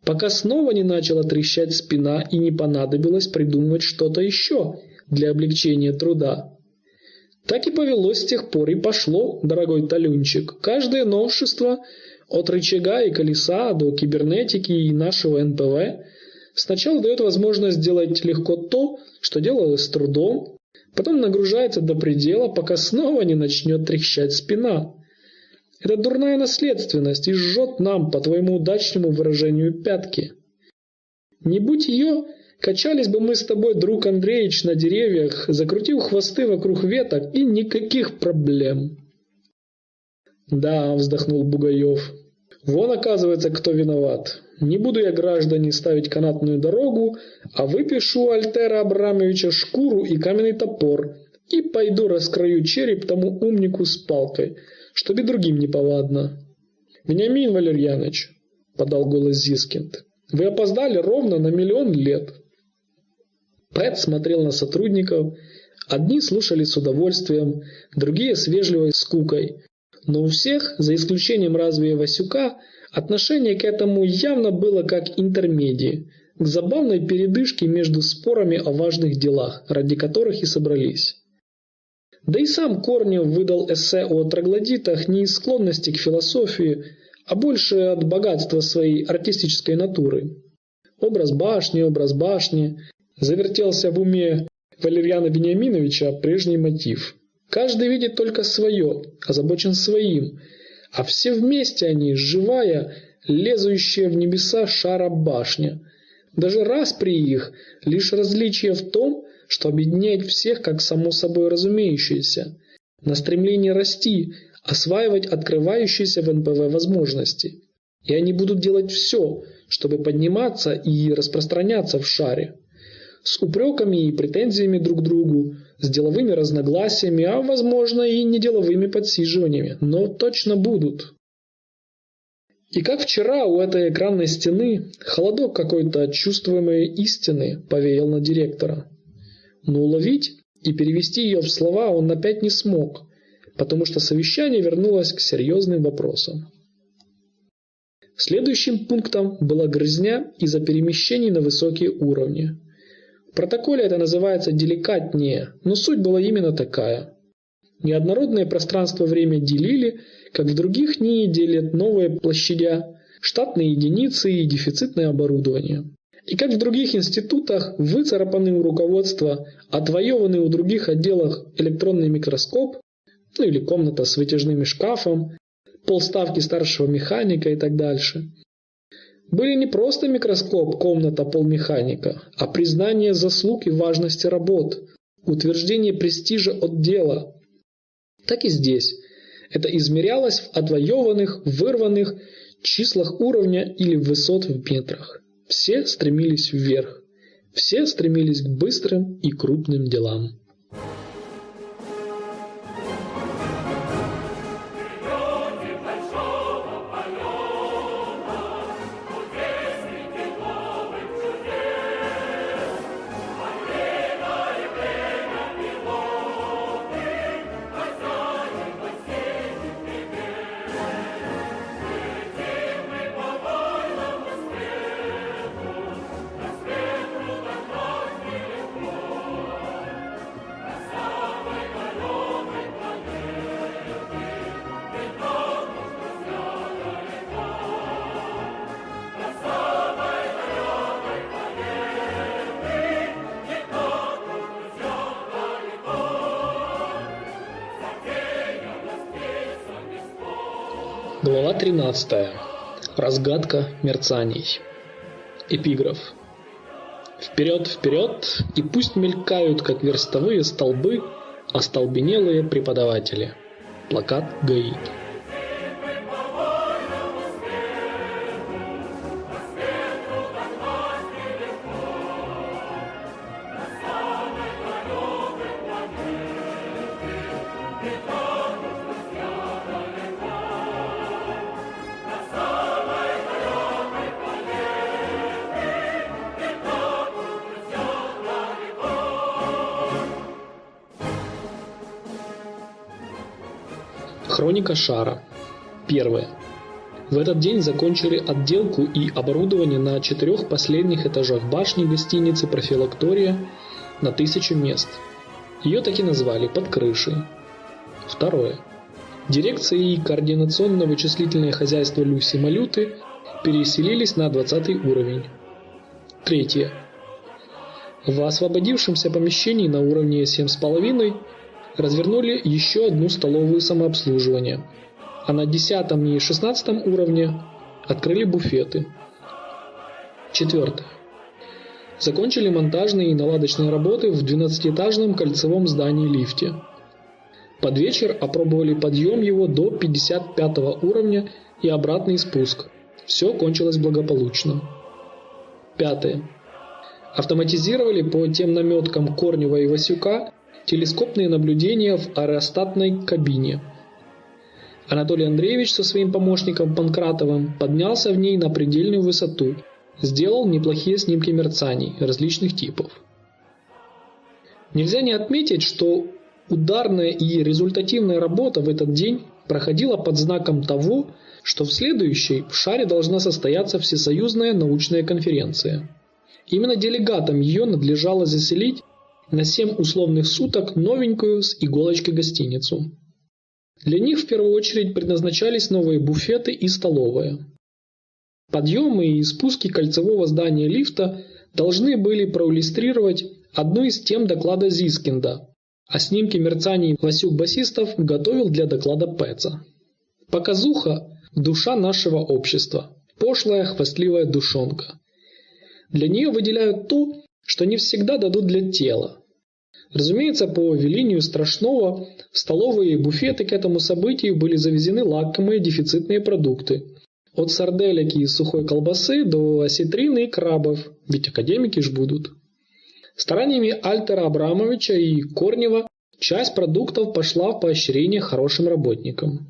пока снова не начала трещать спина и не понадобилось придумывать что-то еще для облегчения труда. Так и повелось с тех пор и пошло, дорогой талюнчик. Каждое новшество от рычага и колеса до кибернетики и нашего НПВ сначала дает возможность сделать легко то, что делалось с трудом, Потом нагружается до предела, пока снова не начнет трещать спина. Это дурная наследственность и жжет нам, по твоему удачному выражению, пятки. Не будь ее, качались бы мы с тобой, друг Андреевич, на деревьях, закрутив хвосты вокруг веток, и никаких проблем. Да, вздохнул Бугаев. Вон, оказывается, кто виноват. Не буду я, граждане, ставить канатную дорогу, а выпишу Альтера Абрамовича шкуру и каменный топор и пойду раскрою череп тому умнику с палкой, чтобы другим не повадно. «Вениамин Валерьяныч», — подал голос Зискинд, — «вы опоздали ровно на миллион лет». Пэт смотрел на сотрудников, одни слушали с удовольствием, другие с вежливой скукой, но у всех, за исключением разве Васюка, отношение к этому явно было как интермедии, к забавной передышке между спорами о важных делах, ради которых и собрались. Да и сам Корнев выдал эссе о троглодитах не из склонности к философии, а больше от богатства своей артистической натуры. Образ башни, образ башни. Завертелся в уме Валерьяна Вениаминовича прежний мотив. Каждый видит только свое, озабочен своим, а все вместе они, живая, лезущая в небеса шара башня. Даже раз при их, лишь различие в том, что объединяет всех как само собой разумеющееся, на стремление расти, осваивать открывающиеся в НПВ возможности. И они будут делать все, чтобы подниматься и распространяться в шаре. С упреками и претензиями друг к другу, с деловыми разногласиями, а возможно и неделовыми подсиживаниями, но точно будут. И как вчера у этой экранной стены холодок какой-то чувствуемой истины повеял на директора. Но уловить и перевести ее в слова он опять не смог, потому что совещание вернулось к серьезным вопросам. Следующим пунктом была грызня из-за перемещений на высокие уровни. В протоколе это называется деликатнее, но суть была именно такая. Неоднородное пространство-время делили, как в других НИИ делят новые площадя, штатные единицы и дефицитное оборудование. И как в других институтах, выцарапанный у руководства, отвоеванный у других отделах электронный микроскоп, ну или комната с вытяжным шкафом, полставки старшего механика и так дальше. Были не просто микроскоп, комната, полмеханика, а признание заслуг и важности работ, утверждение престижа отдела. Так и здесь. Это измерялось в отвоеванных, вырванных числах уровня или высот в метрах. Все стремились вверх. Все стремились к быстрым и крупным делам. Глава 13. Разгадка мерцаний. Эпиграф. Вперед, вперед, и пусть мелькают, как верстовые столбы, остолбенелые преподаватели. Плакат ГАИ. Хроника шара. Первое. В этот день закончили отделку и оборудование на четырех последних этажах башни гостиницы «Профилактория» на тысячу мест. Ее так и назвали «под крышей». Второе. Дирекция и координационно-вычислительное хозяйство Люси Малюты переселились на 20 уровень. Третье. В освободившемся помещении на уровне 7,5 развернули еще одну столовую самообслуживания, а на 10 и 16 уровне открыли буфеты. Четвертое. Закончили монтажные и наладочные работы в 12-этажном кольцевом здании лифте. Под вечер опробовали подъем его до 55 уровня и обратный спуск. Все кончилось благополучно. Пятое. Автоматизировали по тем наметкам Корнева и Васюка телескопные наблюдения в аэростатной кабине. Анатолий Андреевич со своим помощником Панкратовым поднялся в ней на предельную высоту, сделал неплохие снимки мерцаний различных типов. Нельзя не отметить, что ударная и результативная работа в этот день проходила под знаком того, что в следующей в шаре должна состояться всесоюзная научная конференция. Именно делегатам ее надлежало заселить на 7 условных суток новенькую с иголочкой гостиницу. Для них в первую очередь предназначались новые буфеты и столовая. Подъемы и спуски кольцевого здания лифта должны были проиллюстрировать одну из тем доклада Зискинда, а снимки мерцаний Васюк-басистов готовил для доклада Пэца. Показуха – душа нашего общества, пошлая хвастливая душонка. Для нее выделяют то, что не всегда дадут для тела. Разумеется, по велению Страшного в столовые и буфеты к этому событию были завезены лакомые дефицитные продукты. От сарделек и сухой колбасы до осетрины и крабов, ведь академики ж будут. Стараниями Альтера Абрамовича и Корнева часть продуктов пошла в поощрение хорошим работникам.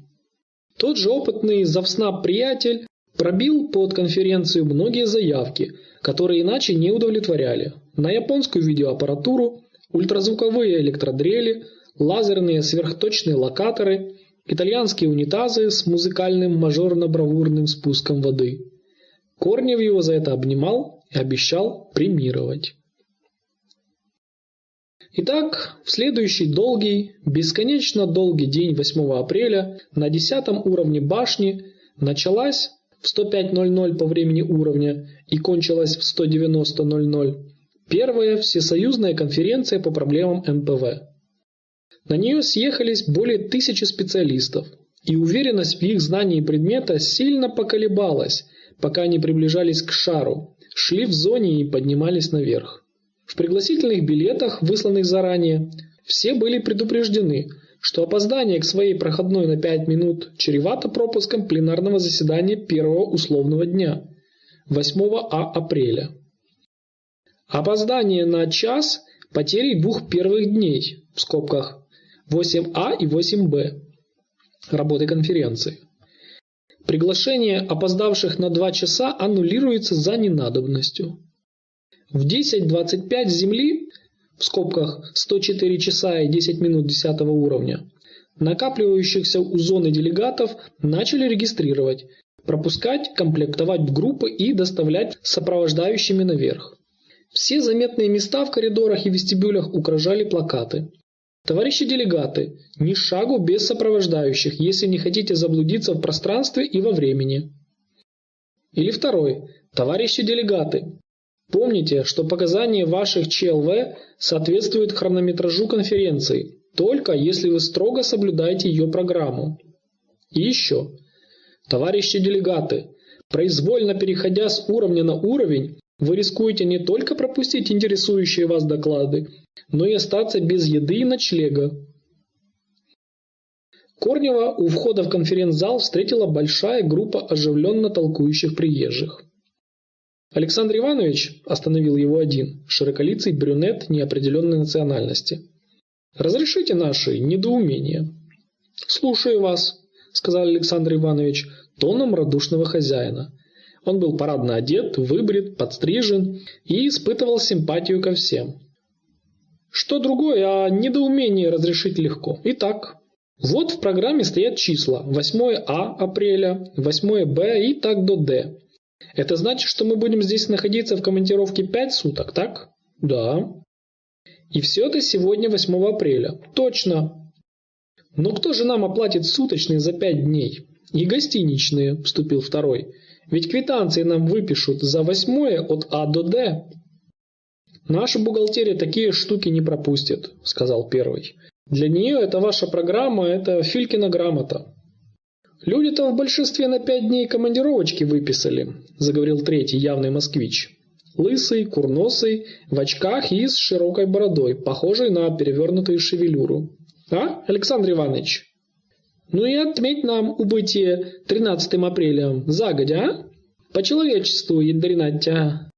Тот же опытный завсна приятель пробил под конференцию многие заявки, которые иначе не удовлетворяли. На японскую видеоаппаратуру, ультразвуковые электродрели, лазерные сверхточные локаторы, итальянские унитазы с музыкальным мажорно-бравурным спуском воды. Корнев его за это обнимал и обещал премировать. Итак, в следующий долгий, бесконечно долгий день 8 апреля на 10 уровне башни началась в 105.00 по времени уровня и кончилась в 190.00 первая всесоюзная конференция по проблемам НПВ. На нее съехались более тысячи специалистов, и уверенность в их знании предмета сильно поколебалась, пока они приближались к шару, шли в зоне и поднимались наверх. В пригласительных билетах, высланных заранее, все были предупреждены, что опоздание к своей проходной на 5 минут чревато пропуском пленарного заседания первого условного дня, 8 а апреля. Опоздание на час – потерей двух первых дней, в скобках 8а и 8б, работы конференции. Приглашение опоздавших на 2 часа аннулируется за ненадобностью. В 10.25 Земли, в скобках 104 часа и 10 минут 10 уровня, накапливающихся у зоны делегатов начали регистрировать, пропускать, комплектовать в группы и доставлять сопровождающими наверх. Все заметные места в коридорах и вестибюлях украшали плакаты. Товарищи делегаты, ни шагу без сопровождающих, если не хотите заблудиться в пространстве и во времени. Или второй. Товарищи делегаты, Помните, что показания ваших ЧЛВ соответствуют хронометражу конференции, только если вы строго соблюдаете ее программу. И еще. Товарищи делегаты, произвольно переходя с уровня на уровень, вы рискуете не только пропустить интересующие вас доклады, но и остаться без еды и ночлега. Корнева у входа в конференц-зал встретила большая группа оживленно толкующих приезжих. Александр Иванович остановил его один, широколицый брюнет неопределенной национальности. «Разрешите наши недоумения?» «Слушаю вас», — сказал Александр Иванович тоном радушного хозяина. Он был парадно одет, выбрит, подстрижен и испытывал симпатию ко всем. Что другое, а недоумение разрешить легко. Итак, вот в программе стоят числа 8 А апреля, 8 Б и так до Д. Это значит, что мы будем здесь находиться в командировке 5 суток, так? Да. И все это сегодня 8 апреля. Точно. Но кто же нам оплатит суточные за 5 дней? И гостиничные, вступил второй. Ведь квитанции нам выпишут за восьмое от А до Д. Наша бухгалтерия такие штуки не пропустит, сказал первый. Для нее это ваша программа, это Филькина грамота. «Люди там в большинстве на пять дней командировочки выписали», – заговорил третий, явный москвич. Лысый, курносый, в очках и с широкой бородой, похожий на перевернутую шевелюру. «А, Александр Иванович?» «Ну и отметь нам убытие 13 апреля загодя, а? По человечеству, ядренатя.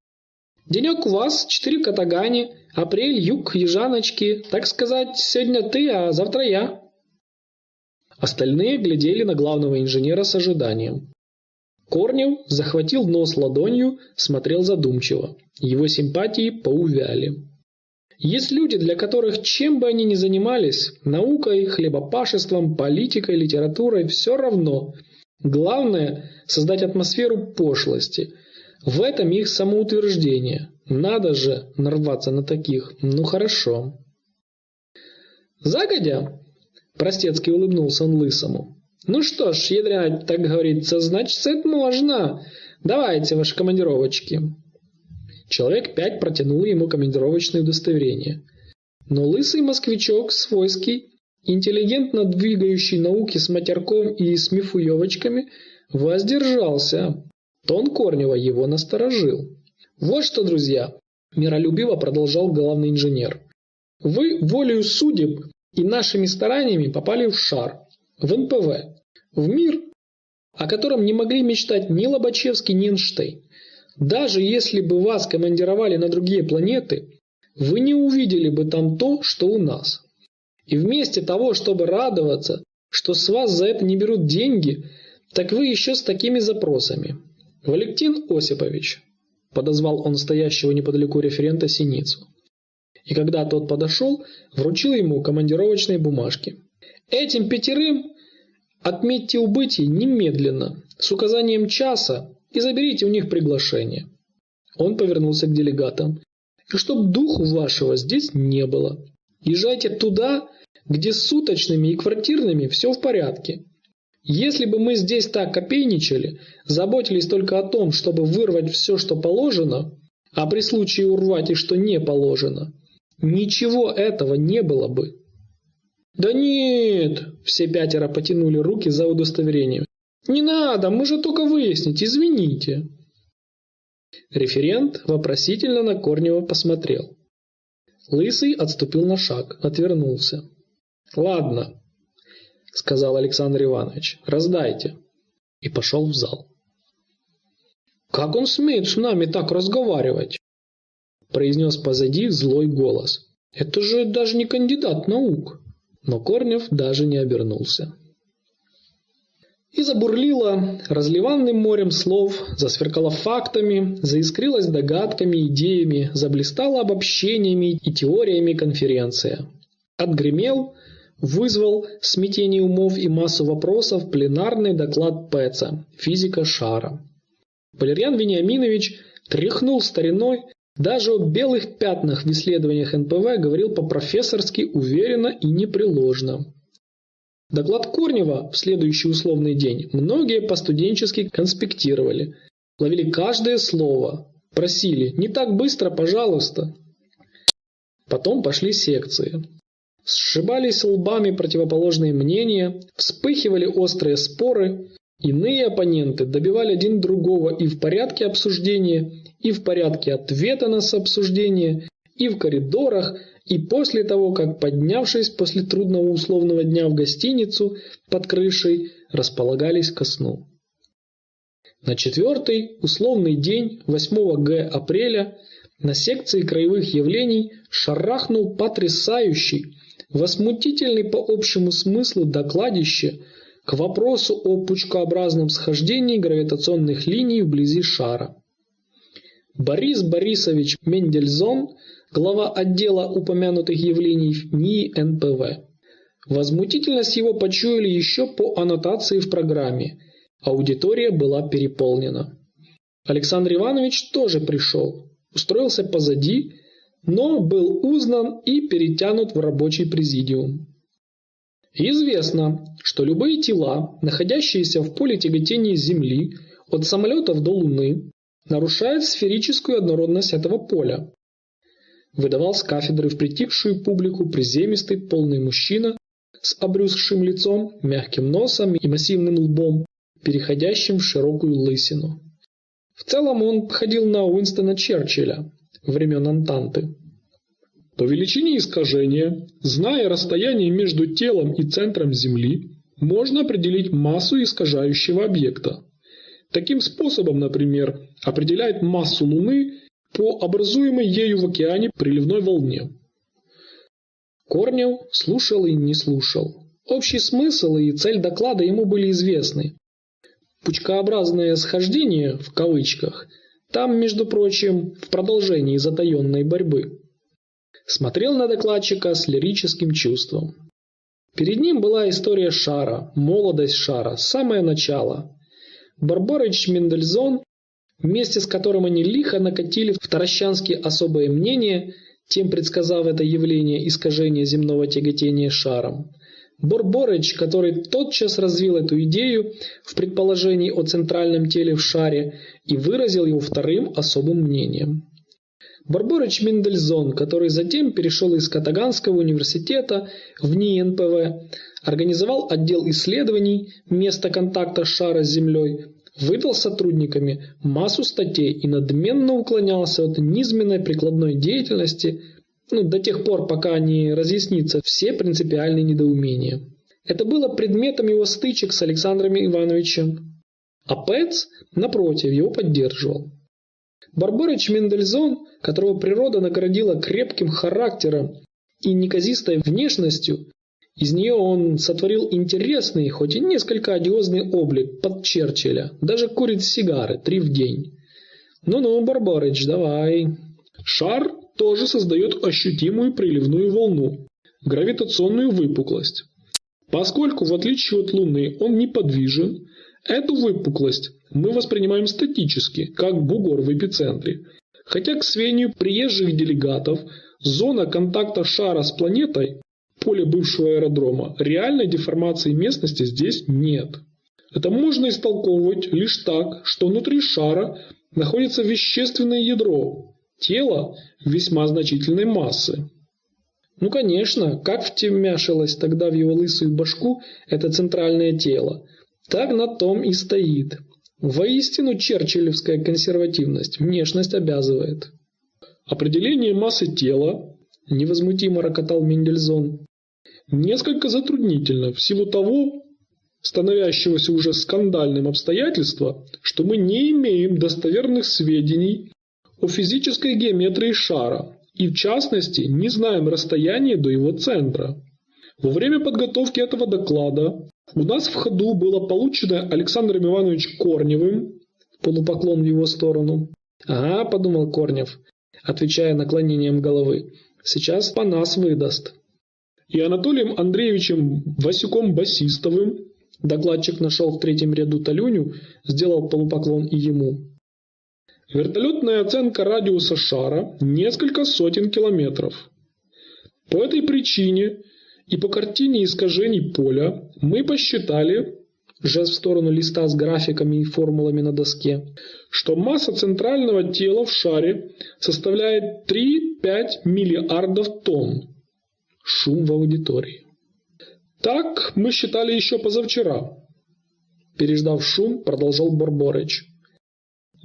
Денек у вас, четыре катагани, апрель, юг, ежаночки. Так сказать, сегодня ты, а завтра я». Остальные глядели на главного инженера с ожиданием. Корнев захватил нос ладонью, смотрел задумчиво. Его симпатии поувяли. Есть люди, для которых чем бы они ни занимались, наукой, хлебопашеством, политикой, литературой, все равно. Главное – создать атмосферу пошлости. В этом их самоутверждение. Надо же нарваться на таких. Ну хорошо. Загодя, простецкий улыбнулся он лысому. Ну что ж, ядрять, так говорится, значит, это можно. Давайте ваши командировочки. Человек пять протянул ему командировочное удостоверение. Но лысый москвичок свойский, интеллигентно двигающий науки с матерком и с мифуевочками, воздержался. Тон Корнева его насторожил. Вот что, друзья, миролюбиво продолжал главный инженер. Вы волею судеб и нашими стараниями попали в шар, в НПВ, в мир, о котором не могли мечтать ни Лобачевский, ни Эйнштейн. Даже если бы вас командировали на другие планеты, вы не увидели бы там то, что у нас. И вместо того, чтобы радоваться, что с вас за это не берут деньги, так вы еще с такими запросами. Валентин Осипович, подозвал он стоящего неподалеку референта Синицу. И когда тот подошел, вручил ему командировочные бумажки. Этим пятерым отметьте убытие немедленно, с указанием часа и заберите у них приглашение. Он повернулся к делегатам. И чтоб духу вашего здесь не было. Езжайте туда, где с суточными и квартирными все в порядке. Если бы мы здесь так копейничали, заботились только о том, чтобы вырвать все, что положено, а при случае урвать и что не положено, ничего этого не было бы. «Да нет!» – все пятеро потянули руки за удостоверением. «Не надо, мы же только выяснить, извините». Референт вопросительно на Корнева посмотрел. Лысый отступил на шаг, отвернулся. «Ладно», — сказал Александр Иванович, — «раздайте». И пошел в зал. «Как он смеет с нами так разговаривать?» произнес позади злой голос. «Это же даже не кандидат наук». Но Корнев даже не обернулся. И забурлила разливанным морем слов, засверкала фактами, заискрилась догадками, идеями, заблистала обобщениями и теориями конференция. Отгремел, вызвал смятение умов и массу вопросов пленарный доклад Пэца «Физика шара». Валерьян Вениаминович тряхнул стариной, даже о белых пятнах в исследованиях НПВ говорил по-профессорски уверенно и непреложно. Доклад Корнева в следующий условный день многие по-студенчески конспектировали, ловили каждое слово, просили «не так быстро, пожалуйста». Потом пошли секции. Сшибались лбами противоположные мнения, вспыхивали острые споры, иные оппоненты добивали один другого и в порядке обсуждения, и в порядке ответа на обсуждение, и в коридорах, и после того, как, поднявшись после трудного условного дня в гостиницу под крышей, располагались ко сну. На четвертый условный день 8 г апреля на секции краевых явлений шарахнул потрясающий, возмутительный по общему смыслу докладище к вопросу о пучкообразном схождении гравитационных линий вблизи шара. Борис Борисович Мендельзон глава отдела упомянутых явлений в НИИ НПВ. Возмутительность его почуяли еще по аннотации в программе. Аудитория была переполнена. Александр Иванович тоже пришел, устроился позади, но был узнан и перетянут в рабочий президиум. Известно, что любые тела, находящиеся в поле тяготения Земли от самолетов до Луны, нарушают сферическую однородность этого поля, выдавал с кафедры в притихшую публику приземистый полный мужчина с обрюзгшим лицом, мягким носом и массивным лбом, переходящим в широкую лысину. В целом он походил на Уинстона Черчилля времен Антанты. По величине искажения, зная расстояние между телом и центром Земли, можно определить массу искажающего объекта. Таким способом, например, определяет массу Луны по образуемой ею в океане приливной волне. Корнев слушал и не слушал. Общий смысл и цель доклада ему были известны. Пучкообразное схождение, в кавычках, там, между прочим, в продолжении затаенной борьбы. Смотрел на докладчика с лирическим чувством. Перед ним была история шара, молодость шара, самое начало. Барбарыч Мендельзон вместе с которым они лихо накатили в Таращанске особое мнение, тем предсказав это явление искажения земного тяготения шаром. Борборыч, который тотчас развил эту идею в предположении о центральном теле в шаре и выразил его вторым особым мнением. Барборыч Мендельзон, который затем перешел из Катаганского университета в НИИ НПВ, организовал отдел исследований места контакта шара с Землей, выдал сотрудниками массу статей и надменно уклонялся от низменной прикладной деятельности ну, до тех пор, пока не разъяснится все принципиальные недоумения. Это было предметом его стычек с Александром Ивановичем. А Пэтс, напротив, его поддерживал. Барбарыч Мендельзон, которого природа наградила крепким характером и неказистой внешностью, из нее он сотворил интересный, хоть и несколько одиозный облик под Черчилля, даже курит сигары три в день. Ну-ну, Барбарыч, давай. Шар тоже создает ощутимую приливную волну, гравитационную выпуклость. Поскольку, в отличие от Луны, он неподвижен, эту выпуклость мы воспринимаем статически, как бугор в эпицентре. Хотя, к сведению приезжих делегатов, зона контакта шара с планетой, поле бывшего аэродрома, реальной деформации местности здесь нет. Это можно истолковывать лишь так, что внутри шара находится вещественное ядро, тело весьма значительной массы. Ну конечно, как втемяшилось тогда в его лысую башку это центральное тело, так на том и стоит. Воистину черчиллевская консервативность, внешность обязывает. Определение массы тела, невозмутимо рокотал Мендельзон, несколько затруднительно всего того, становящегося уже скандальным обстоятельства, что мы не имеем достоверных сведений о физической геометрии шара и в частности не знаем расстояние до его центра. Во время подготовки этого доклада у нас в ходу было получено Александром Ивановичем Корневым, полупоклон в его сторону. «Ага», – подумал Корнев, отвечая наклонением головы, – «сейчас по нас выдаст». И Анатолием Андреевичем Васюком-Басистовым, докладчик нашел в третьем ряду Талюню, сделал полупоклон и ему. Вертолетная оценка радиуса шара – несколько сотен километров. По этой причине и по картине искажений поля мы посчитали, жест в сторону листа с графиками и формулами на доске, что масса центрального тела в шаре составляет 3-5 миллиардов тонн. Шум в аудитории. Так мы считали еще позавчера. Переждав шум, продолжал Борборыч.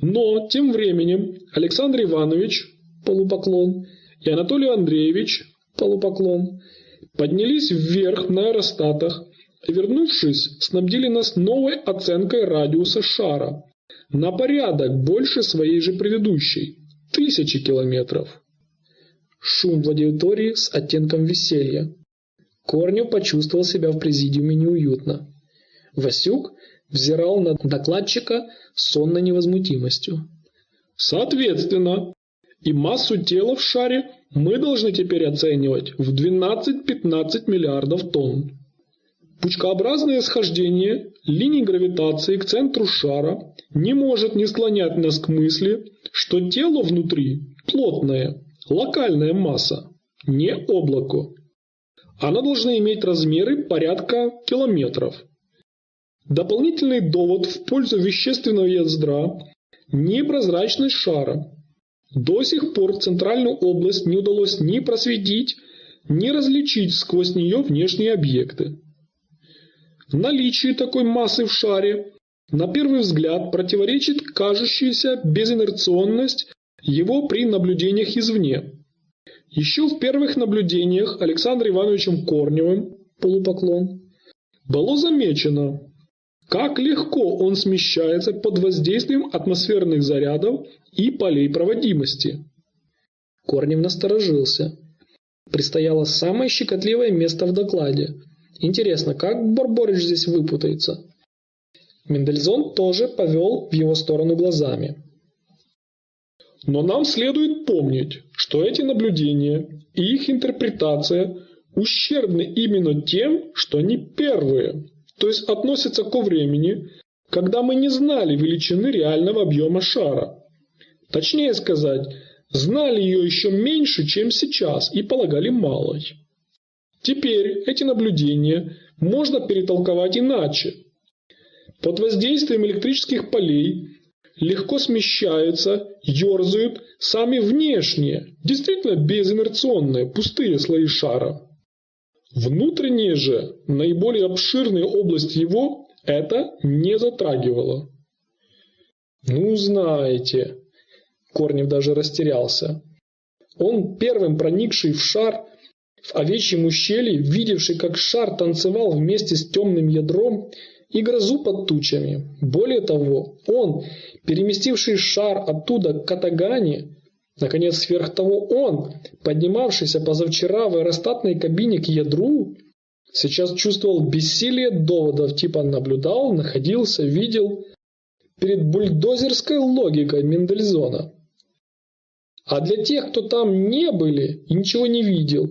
Но тем временем Александр Иванович, полупоклон, и Анатолий Андреевич, полупоклон, поднялись вверх на аэростатах и, вернувшись, снабдили нас новой оценкой радиуса шара на порядок больше своей же предыдущей – тысячи километров. Шум в аудитории с оттенком веселья. Корнев почувствовал себя в президиуме неуютно. Васюк взирал на докладчика сонной невозмутимостью. Соответственно, и массу тела в шаре мы должны теперь оценивать в 12-15 миллиардов тонн. Пучкообразное схождение линий гравитации к центру шара не может не склонять нас к мысли, что тело внутри плотное, локальная масса, не облако. Она должна иметь размеры порядка километров. Дополнительный довод в пользу вещественного ядра – непрозрачность шара. До сих пор центральную область не удалось ни просветить, ни различить сквозь нее внешние объекты. Наличие такой массы в шаре на первый взгляд противоречит кажущаяся безинерционность его при наблюдениях извне. Еще в первых наблюдениях Александром Ивановичем Корневым, полупоклон, было замечено, как легко он смещается под воздействием атмосферных зарядов и полей проводимости. Корнев насторожился. Предстояло самое щекотливое место в докладе. Интересно, как Барборыч здесь выпутается? Мендельзон тоже повел в его сторону глазами. Но нам следует помнить, что эти наблюдения и их интерпретация ущербны именно тем, что они первые, то есть относятся ко времени, когда мы не знали величины реального объема шара. Точнее сказать, знали ее еще меньше, чем сейчас, и полагали малой. Теперь эти наблюдения можно перетолковать иначе. Под воздействием электрических полей легко смещаются, ерзают сами внешние, действительно безинерционные, пустые слои шара. Внутренние же, наиболее обширные области его, это не затрагивало. «Ну, знаете...» Корнев даже растерялся. Он, первым проникший в шар, в овечьем ущелье, видевший, как шар танцевал вместе с темным ядром и грозу под тучами. Более того, он, переместивший шар оттуда к Катагане, наконец, сверх того он, поднимавшийся позавчера в аэростатной кабине к ядру, сейчас чувствовал бессилие доводов, типа наблюдал, находился, видел, перед бульдозерской логикой Мендельзона. А для тех, кто там не были и ничего не видел,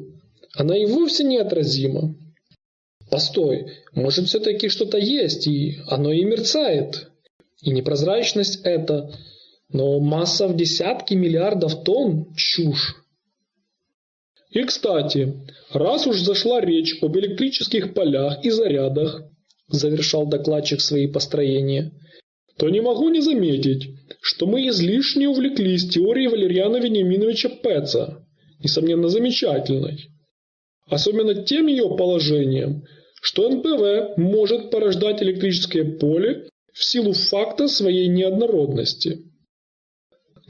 она и вовсе неотразима. Постой, может все-таки что-то есть, и оно и мерцает. И непрозрачность это, но масса в десятки миллиардов тонн – чушь. И, кстати, раз уж зашла речь об электрических полях и зарядах, завершал докладчик свои построения, то не могу не заметить, что мы излишне увлеклись теорией Валерьяна Вениаминовича Пеца, несомненно замечательной. Особенно тем ее положением, что НПВ может порождать электрическое поле в силу факта своей неоднородности.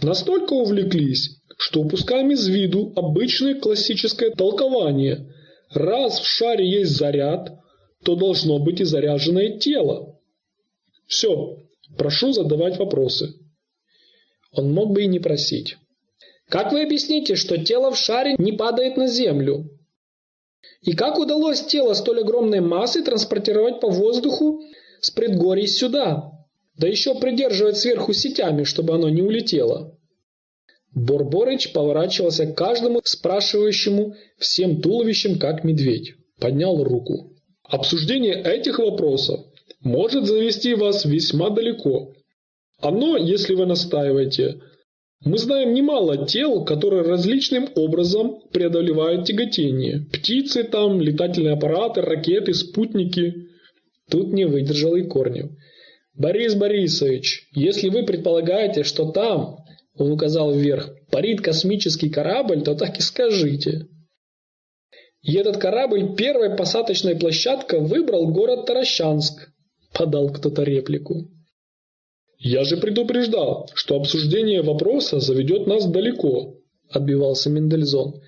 Настолько увлеклись, что упускаем из виду обычное классическое толкование. Раз в шаре есть заряд, то должно быть и заряженное тело. Все, прошу задавать вопросы. Он мог бы и не просить. Как вы объясните, что тело в шаре не падает на землю? И как удалось тело столь огромной массы транспортировать по воздуху с предгорий сюда? Да еще придерживать сверху сетями, чтобы оно не улетело. Борборыч поворачивался к каждому спрашивающему всем туловищем, как медведь. Поднял руку. Обсуждение этих вопросов может завести вас весьма далеко. Оно, если вы настаиваете, мы знаем немало тел, которые различным образом преодолевают тяготение. Птицы там, летательные аппараты, ракеты, спутники. Тут не выдержал и Корнев. Борис Борисович, если вы предполагаете, что там, он указал вверх, парит космический корабль, то так и скажите. И этот корабль первой посадочной площадка выбрал город Таращанск, подал кто-то реплику. «Я же предупреждал, что обсуждение вопроса заведет нас далеко», – отбивался Мендельзон.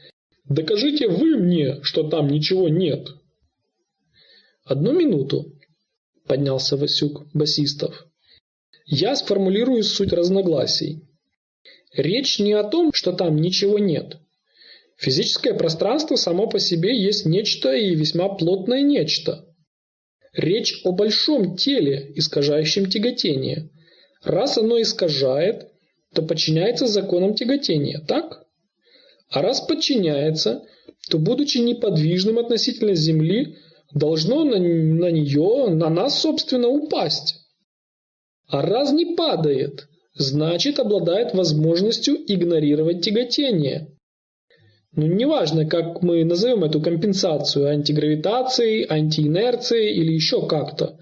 «Докажите вы мне, что там ничего нет». «Одну минуту», – поднялся Васюк Басистов. «Я сформулирую суть разногласий. Речь не о том, что там ничего нет. Физическое пространство само по себе есть нечто и весьма плотное нечто. Речь о большом теле, искажающем тяготение – Раз оно искажает, то подчиняется законам тяготения, так? А раз подчиняется, то, будучи неподвижным относительно Земли, должно на, на нее, на нас, собственно, упасть. А раз не падает, значит, обладает возможностью игнорировать тяготение. Ну, неважно, как мы назовем эту компенсацию, антигравитацией, антиинерцией или еще как-то.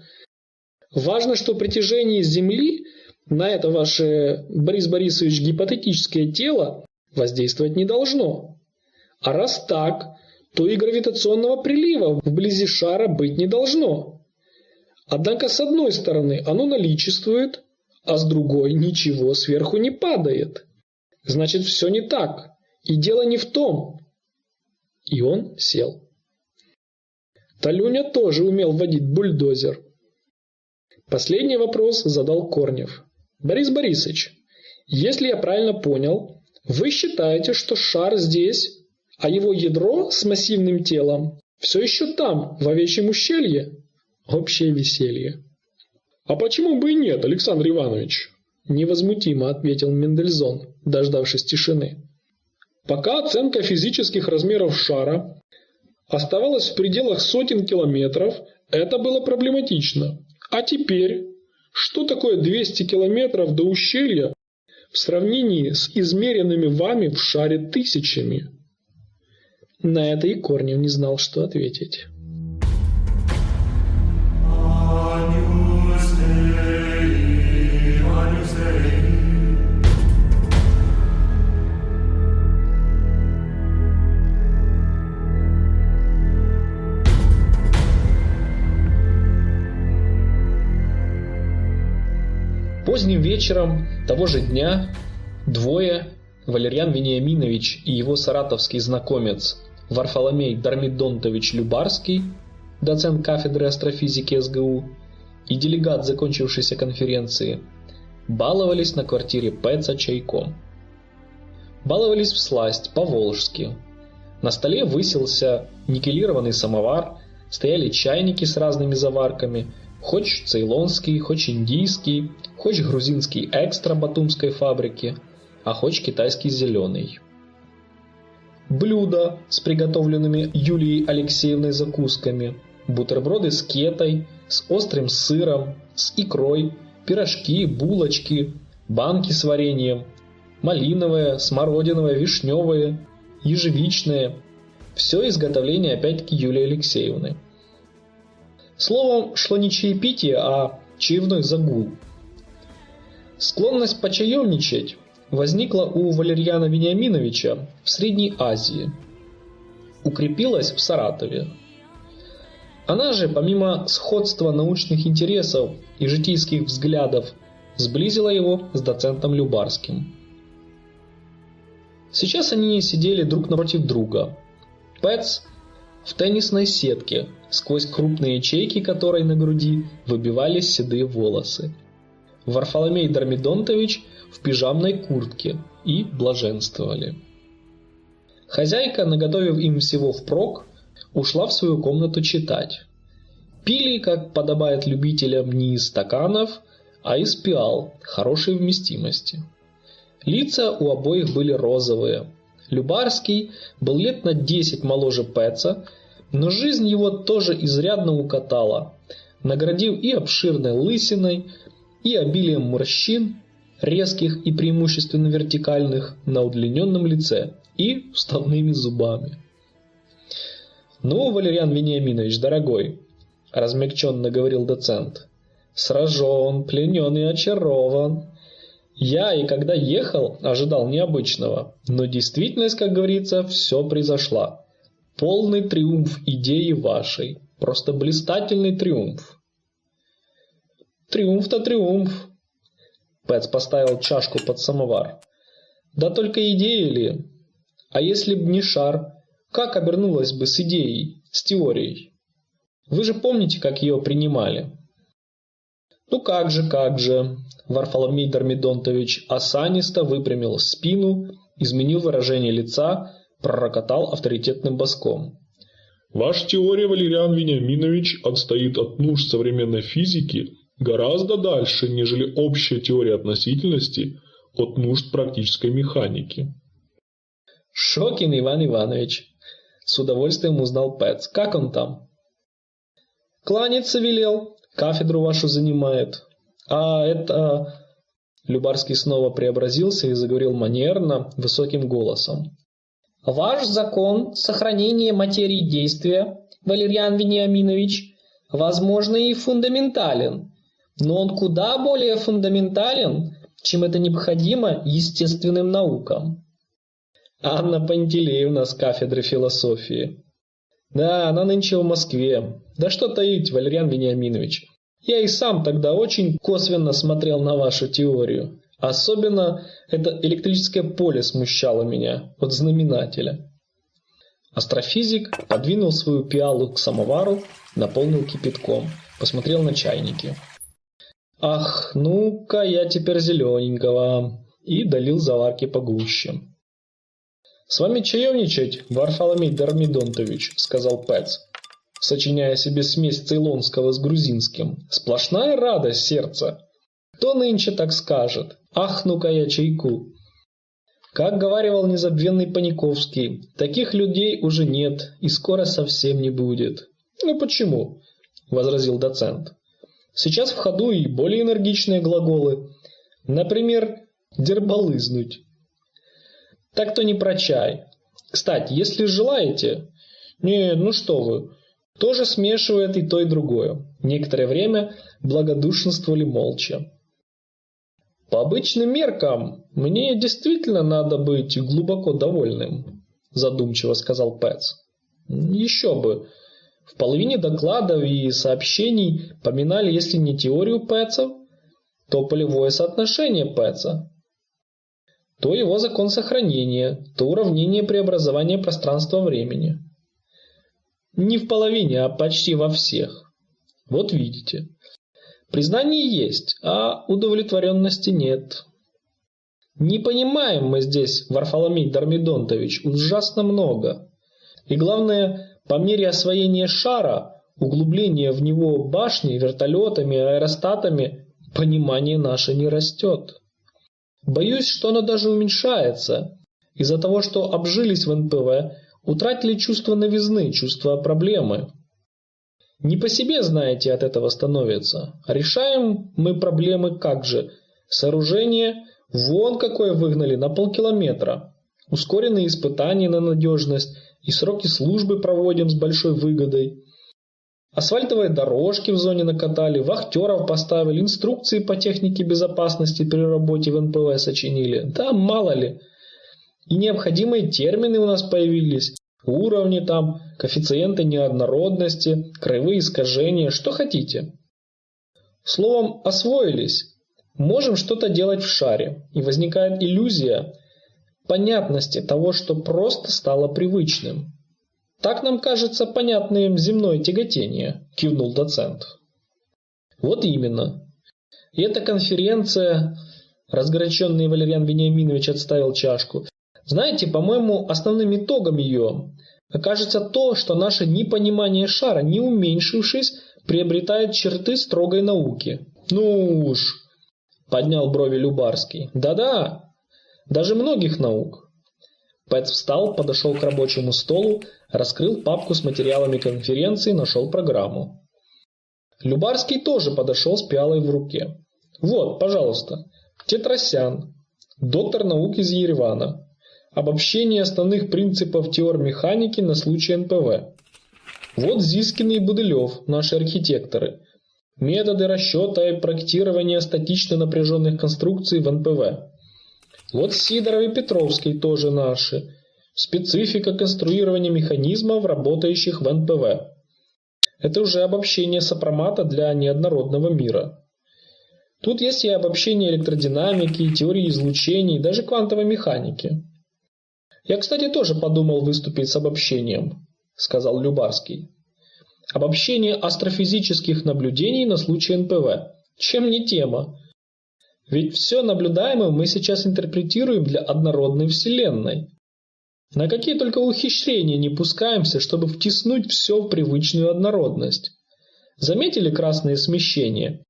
Важно, что притяжение Земли на это ваше, Борис Борисович, гипотетическое тело воздействовать не должно. А раз так, то и гравитационного прилива вблизи шара быть не должно. Однако с одной стороны оно наличествует, а с другой ничего сверху не падает. Значит, все не так. И дело не в том. И он сел. Талюня тоже умел водить бульдозер. Последний вопрос задал Корнев. Борис Борисович, если я правильно понял, вы считаете, что шар здесь, а его ядро с массивным телом все еще там, в овечьем ущелье? Общее веселье. А почему бы и нет, Александр Иванович? Невозмутимо ответил Мендельзон, дождавшись тишины. Пока оценка физических размеров шара оставалась в пределах сотен километров, это было проблематично. А теперь Что такое 200 километров до ущелья в сравнении с измеренными вами в шаре тысячами? На это и Корнев не знал, что ответить. Поздним вечером того же дня двое, Валерьян Вениаминович и его саратовский знакомец Варфоломей Дармидонтович Любарский, доцент кафедры астрофизики СГУ, и делегат закончившейся конференции, баловались на квартире Пэца чайком. Баловались в сласть, по-волжски. На столе высился никелированный самовар, стояли чайники с разными заварками, хоть цейлонский, хоть индийский, хоть грузинский экстра батумской фабрики, а хоть китайский зеленый. Блюда с приготовленными Юлией Алексеевной закусками, бутерброды с кетой, с острым сыром, с икрой, пирожки, булочки, банки с вареньем, малиновое, смородиновое, вишневое, ежевичное. Все изготовление опять-таки Юлии Алексеевны. Словом, шло не чаепитие, а чаевной загул. Склонность почаевничать возникла у Валерьяна Вениаминовича в Средней Азии. Укрепилась в Саратове. Она же, помимо сходства научных интересов и житейских взглядов, сблизила его с доцентом Любарским. Сейчас они сидели друг напротив друга. Пэтс в теннисной сетке, сквозь крупные ячейки которой на груди выбивались седые волосы. Варфоломей Дормидонтович в пижамной куртке и блаженствовали. Хозяйка, наготовив им всего впрок, ушла в свою комнату читать. Пили, как подобает любителям, не из стаканов, а из пиал хорошей вместимости. Лица у обоих были розовые, Любарский был лет на 10 моложе Пэца, но жизнь его тоже изрядно укатала, наградив и обширной лысиной, и обилием морщин, резких и преимущественно вертикальных, на удлиненном лице, и вставными зубами. «Ну, Валериан Вениаминович, дорогой», – размягченно говорил доцент, – «сражен, пленен и очарован. Я и когда ехал, ожидал необычного, но действительность, как говорится, все произошла. Полный триумф идеи вашей, просто блистательный триумф. Триумф-то триумф. Пэтс поставил чашку под самовар. Да только идея ли? А если б не шар, как обернулась бы с идеей, с теорией? Вы же помните, как ее принимали? Ну как же, как же, Варфоломей Дормидонтович осанисто выпрямил спину, изменил выражение лица, пророкотал авторитетным боском. Ваша теория, Валериан Вениаминович, отстоит от нужд современной физики гораздо дальше, нежели общая теория относительности от нужд практической механики. Шокин Иван Иванович. С удовольствием узнал Пэтс. Как он там? Кланяться велел, кафедру вашу занимает. А это... Любарский снова преобразился и заговорил манерно, высоким голосом. Ваш закон сохранения материи действия, Валерьян Вениаминович, возможно и фундаментален, но он куда более фундаментален, чем это необходимо естественным наукам. Анна Пантелеевна с кафедры философии. Да, она нынче в Москве. Да что таить, Валерьян Вениаминович. Я и сам тогда очень косвенно смотрел на вашу теорию. Особенно это электрическое поле смущало меня от знаменателя. Астрофизик подвинул свою пиалу к самовару, наполнил кипятком, посмотрел на чайники. «Ах, ну-ка, я теперь зелененького!» и долил заварки погуще. «С вами чаевничать, Варфоломей Дармидонтович», — сказал Пэтс сочиняя себе смесь цейлонского с грузинским. Сплошная радость сердца. Кто нынче так скажет? Ах, ну-ка я чайку. Как говаривал незабвенный Паниковский, таких людей уже нет и скоро совсем не будет. Ну почему? возразил доцент. Сейчас в ходу и более энергичные глаголы. Например, дербалызнуть. Так-то не про чай. Кстати, если желаете... Не, ну что вы, тоже смешивает и то, и другое. Некоторое время благодушнствовали молча. По обычным меркам, мне действительно надо быть глубоко довольным, задумчиво сказал Пэтс. Еще бы. В половине докладов и сообщений поминали, если не теорию Пэтса, то полевое соотношение Пэтса, то его закон сохранения, то уравнение преобразования пространства-времени. Не в половине, а почти во всех. Вот видите. Признание есть, а удовлетворенности нет. Не понимаем мы здесь, Варфоломей Дармидонтович, ужасно много. И главное, по мере освоения шара, углубления в него башни, вертолетами, аэростатами, понимание наше не растет. Боюсь, что оно даже уменьшается, из-за того, что обжились в НПВ, утратили чувство новизны, чувство проблемы. Не по себе, знаете, от этого становится. Решаем мы проблемы как же? Сооружение вон какое выгнали на полкилометра. Ускоренные испытания на надежность и сроки службы проводим с большой выгодой. Асфальтовые дорожки в зоне накатали, вахтеров поставили, инструкции по технике безопасности при работе в НПВ сочинили. Да мало ли. И необходимые термины у нас появились. Уровни там, коэффициенты неоднородности, краевые искажения, что хотите. Словом, освоились. Можем что-то делать в шаре. И возникает иллюзия понятности того, что просто стало привычным. Так нам кажется понятным земное тяготение, кивнул доцент. Вот именно. И эта конференция, разгоряченный Валериан Вениаминович отставил чашку, знаете, по-моему, основным итогом ее окажется то, что наше непонимание шара, не уменьшившись, приобретает черты строгой науки. Ну уж, поднял брови Любарский. Да-да, даже многих наук. Пэтс встал, подошел к рабочему столу, раскрыл папку с материалами конференции, нашел программу. Любарский тоже подошел с пиалой в руке. Вот, пожалуйста, Тетросян, доктор наук из Еревана. Обобщение основных принципов теор механики на случай НПВ. Вот Зискин и Будылев, наши архитекторы. Методы расчета и проектирования статично напряженных конструкций в НПВ. Вот Сидоров и Петровский тоже наши. Специфика конструирования механизмов, работающих в НПВ. Это уже обобщение сопромата для неоднородного мира. Тут есть и обобщение электродинамики, теории излучений, даже квантовой механики. Я, кстати, тоже подумал выступить с обобщением, сказал Любарский. Обобщение астрофизических наблюдений на случай НПВ. Чем не тема? Ведь все наблюдаемое мы сейчас интерпретируем для однородной Вселенной. На какие только ухищрения не пускаемся, чтобы втиснуть все в привычную однородность. Заметили красные смещения?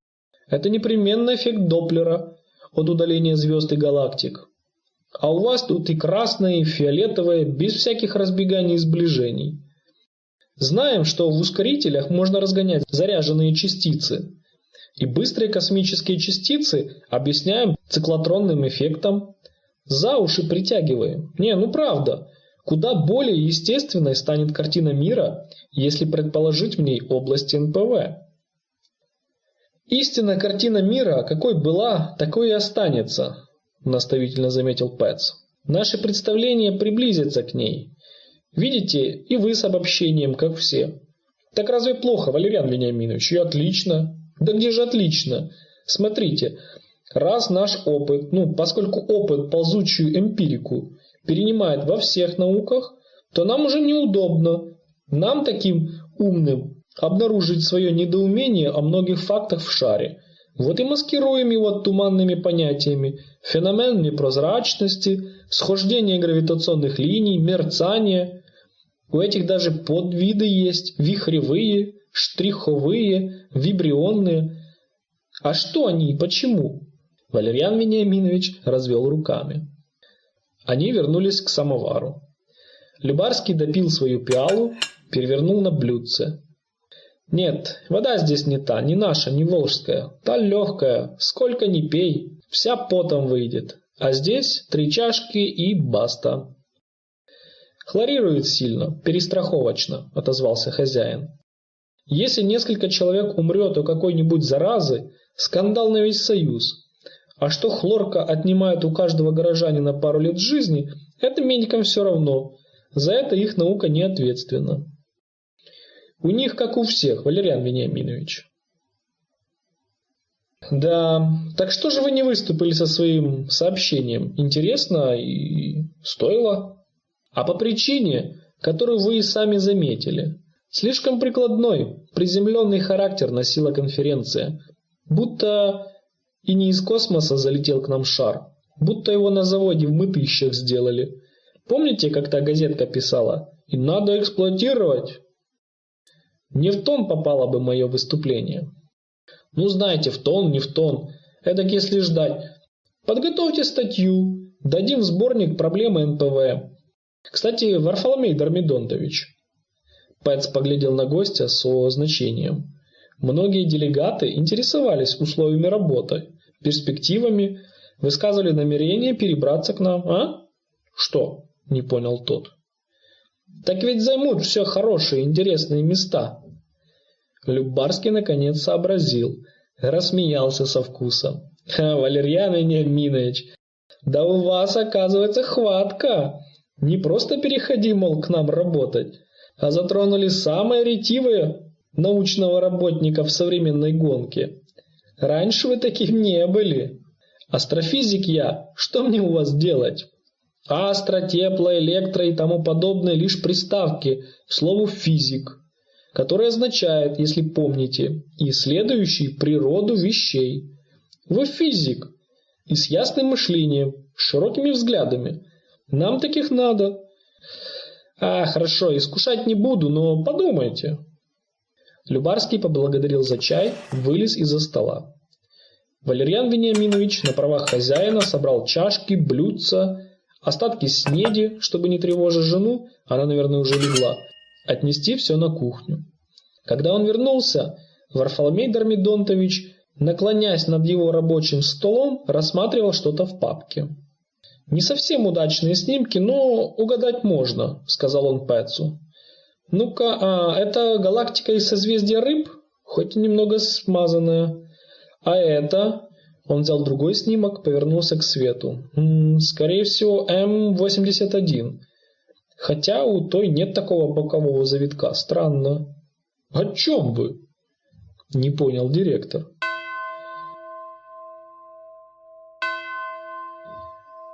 Это непременно эффект Доплера от удаления звезд и галактик. А у вас тут и красное, и фиолетовое, без всяких разбеганий и сближений. Знаем, что в ускорителях можно разгонять заряженные частицы. И быстрые космические частицы объясняем циклотронным эффектом. За уши притягиваем. Не, ну правда. Куда более естественной станет картина мира, если предположить в ней область НПВ. Истинная картина мира, какой была, такой и останется, наставительно заметил Пэтс. Наше представление приблизится к ней. Видите, и вы с обобщением, как все. Так разве плохо, Валериан Вениаминович? И отлично. Да где же отлично? Смотрите, раз наш опыт, ну, поскольку опыт ползучую эмпирику перенимает во всех науках, то нам уже неудобно, нам таким умным, обнаружить свое недоумение о многих фактах в шаре. Вот и маскируем его туманными понятиями, феномен непрозрачности, схождение гравитационных линий, мерцание. У этих даже подвиды есть, вихревые, штриховые, вибрионные. А что они и почему? Валерьян Вениаминович развел руками. Они вернулись к самовару. Любарский допил свою пиалу, перевернул на блюдце. Нет, вода здесь не та, не наша, не волжская. Та легкая, сколько ни пей, вся потом выйдет. А здесь три чашки и баста. Хлорирует сильно, перестраховочно, отозвался хозяин. Если несколько человек умрет у какой-нибудь заразы, скандал на весь союз. А что хлорка отнимает у каждого горожанина пару лет жизни, это медикам все равно. За это их наука не ответственна. У них, как у всех, Валериан Вениаминович. Да, так что же вы не выступили со своим сообщением? Интересно и стоило. А по причине, которую вы и сами заметили. Слишком прикладной, приземленный характер носила конференция. Будто и не из космоса залетел к нам шар. Будто его на заводе в мытыщах сделали. Помните, как та газетка писала? И надо эксплуатировать. Не в тон попало бы мое выступление. Ну, знаете, в тон, не в тон. Эдак если ждать. Подготовьте статью, дадим в сборник проблемы НПВ. Кстати, Варфоломей Дармидонтович. Пэтс поглядел на гостя со значением. Многие делегаты интересовались условиями работы, перспективами, высказывали намерение перебраться к нам, а? Что? Не понял тот. Так ведь займут все хорошие, интересные места. Любарский наконец сообразил, рассмеялся со вкусом. «Ха, Валерьян Вениаминович, да у вас, оказывается, хватка. Не просто переходи, мол, к нам работать, а затронули самые ретивые научного работника в современной гонке. Раньше вы таким не были. Астрофизик я, что мне у вас делать? Астро, тепло, электро и тому подобное лишь приставки к слову физик который означает, если помните, исследующий природу вещей. Вы физик и с ясным мышлением, с широкими взглядами. Нам таких надо. А, хорошо, искушать не буду, но подумайте. Любарский поблагодарил за чай, вылез из-за стола. Валерьян Вениаминович на правах хозяина собрал чашки, блюдца, остатки снеди, чтобы не тревожить жену, она, наверное, уже легла, отнести все на кухню. Когда он вернулся, Варфоломей Дармидонтович, наклонясь над его рабочим столом, рассматривал что-то в папке. «Не совсем удачные снимки, но угадать можно», — сказал он Пэтсу. «Ну-ка, а, это галактика из созвездия рыб, хоть и немного смазанная. А это...» Он взял другой снимок, повернулся к свету. «М -м, «Скорее всего, М-81. Хотя у той нет такого бокового завитка. Странно. О чем вы? Не понял директор.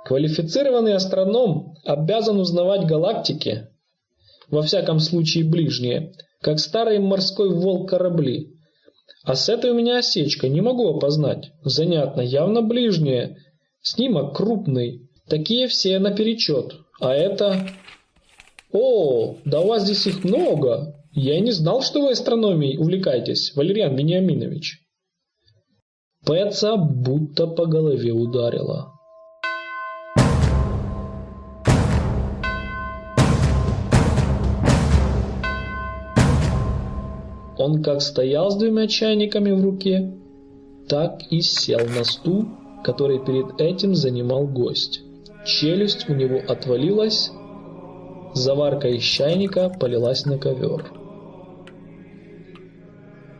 Квалифицированный астроном обязан узнавать галактики, во всяком случае ближние, как старый морской волк корабли. А с этой у меня осечка, не могу опознать. Занятно, явно ближние. Снимок крупный, такие все наперечет. А это... «О, да у вас здесь их много!» «Я не знал, что вы астрономией увлекаетесь, Валериан Вениаминович». Пэтса будто по голове ударила. Он как стоял с двумя чайниками в руке, так и сел на стул, который перед этим занимал гость. Челюсть у него отвалилась, Заварка из чайника полилась на ковер.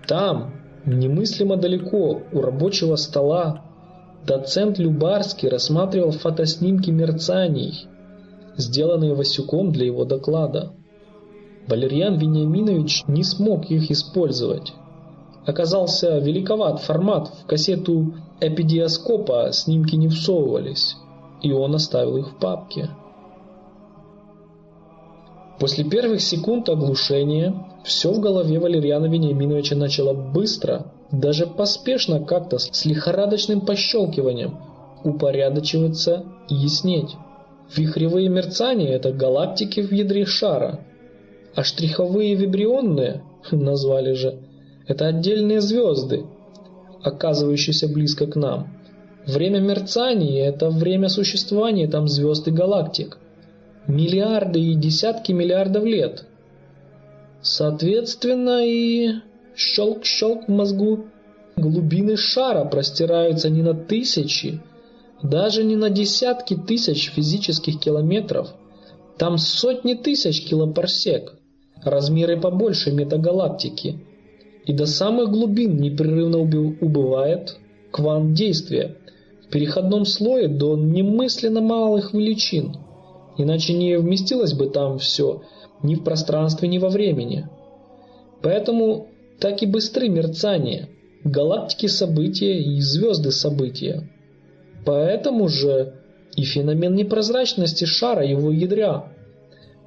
Там, немыслимо далеко, у рабочего стола, доцент Любарский рассматривал фотоснимки мерцаний, сделанные Васюком для его доклада. Валерьян Вениаминович не смог их использовать. Оказался великоват формат, в кассету эпидиоскопа снимки не всовывались, и он оставил их в папке. После первых секунд оглушения все в голове Валерьяна Вениаминовича начало быстро, даже поспешно как-то с лихорадочным пощелкиванием упорядочиваться и яснеть. Вихревые мерцания – это галактики в ядре шара, а штриховые вибрионные, назвали же, это отдельные звезды, оказывающиеся близко к нам. Время мерцания – это время существования там звезд и галактик – миллиарды и десятки миллиардов лет. Соответственно, и щелк-щелк в мозгу. Глубины шара простираются не на тысячи, даже не на десятки тысяч физических километров. Там сотни тысяч килопарсек, размеры побольше метагалактики. И до самых глубин непрерывно убывает квант действия, в переходном слое до немысленно малых величин. Иначе не вместилось бы там все ни в пространстве, ни во времени. Поэтому так и быстры мерцания, галактики события и звезды события. Поэтому же и феномен непрозрачности шара его ядра.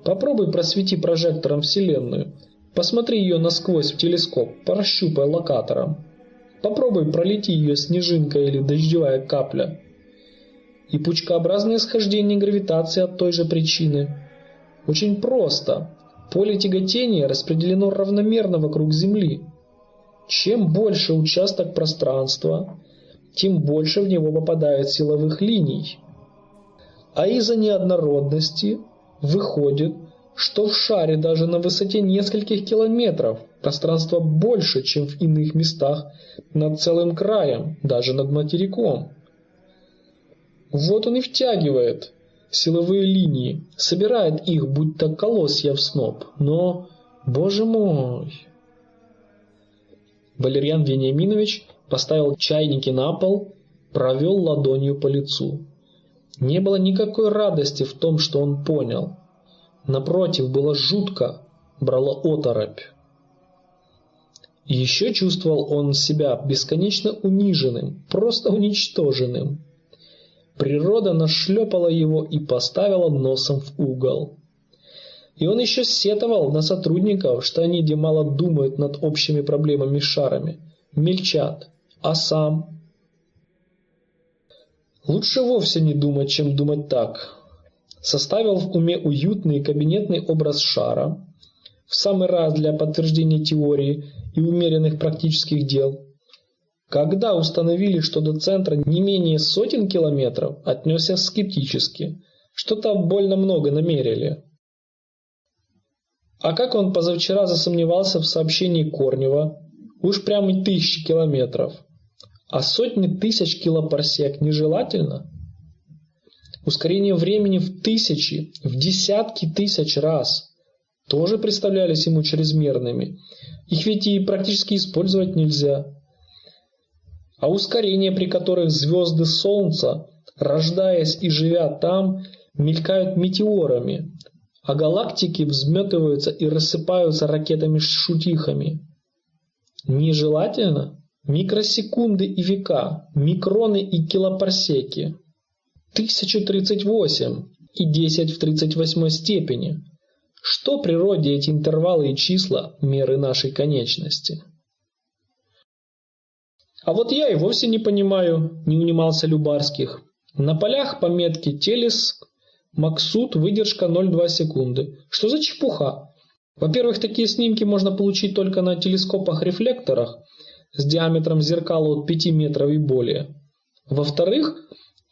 Попробуй просвети прожектором Вселенную, посмотри ее насквозь в телескоп, прощупай локатором. Попробуй пролети ее снежинка или дождевая капля. И пучкообразное схождение гравитации от той же причины. Очень просто. Поле тяготения распределено равномерно вокруг Земли. Чем больше участок пространства, тем больше в него попадает силовых линий. А из-за неоднородности выходит, что в шаре даже на высоте нескольких километров пространство больше, чем в иных местах над целым краем, даже над материком. Вот он и втягивает силовые линии, собирает их, будто колосья в сноп. Но, боже мой... Валерьян Вениаминович поставил чайники на пол, провел ладонью по лицу. Не было никакой радости в том, что он понял. Напротив, было жутко, брала оторопь. еще чувствовал он себя бесконечно униженным, просто уничтоженным. Природа нашлепала его и поставила носом в угол. И он еще сетовал на сотрудников, что они демало думают над общими проблемами шарами, мельчат, а сам... Лучше вовсе не думать, чем думать так. Составил в уме уютный кабинетный образ шара, в самый раз для подтверждения теории и умеренных практических дел. Когда установили, что до центра не менее сотен километров, отнесся скептически. Что-то больно много намерили. А как он позавчера засомневался в сообщении Корнева, уж прямо тысячи километров, а сотни тысяч килопарсек нежелательно? Ускорение времени в тысячи, в десятки тысяч раз тоже представлялись ему чрезмерными. Их ведь и практически использовать нельзя. А ускорения, при которых звезды Солнца, рождаясь и живя там, мелькают метеорами, а галактики взметываются и рассыпаются ракетами-шутихами. Нежелательно? Микросекунды и века, микроны и килопарсеки. 1038 и 10 в 38 степени. Что природе эти интервалы и числа меры нашей конечности? А вот я и вовсе не понимаю, не унимался Любарских. На полях пометки «Телес Максут выдержка 0,2 секунды. Что за чепуха? Во-первых, такие снимки можно получить только на телескопах-рефлекторах с диаметром зеркала от 5 метров и более. Во-вторых,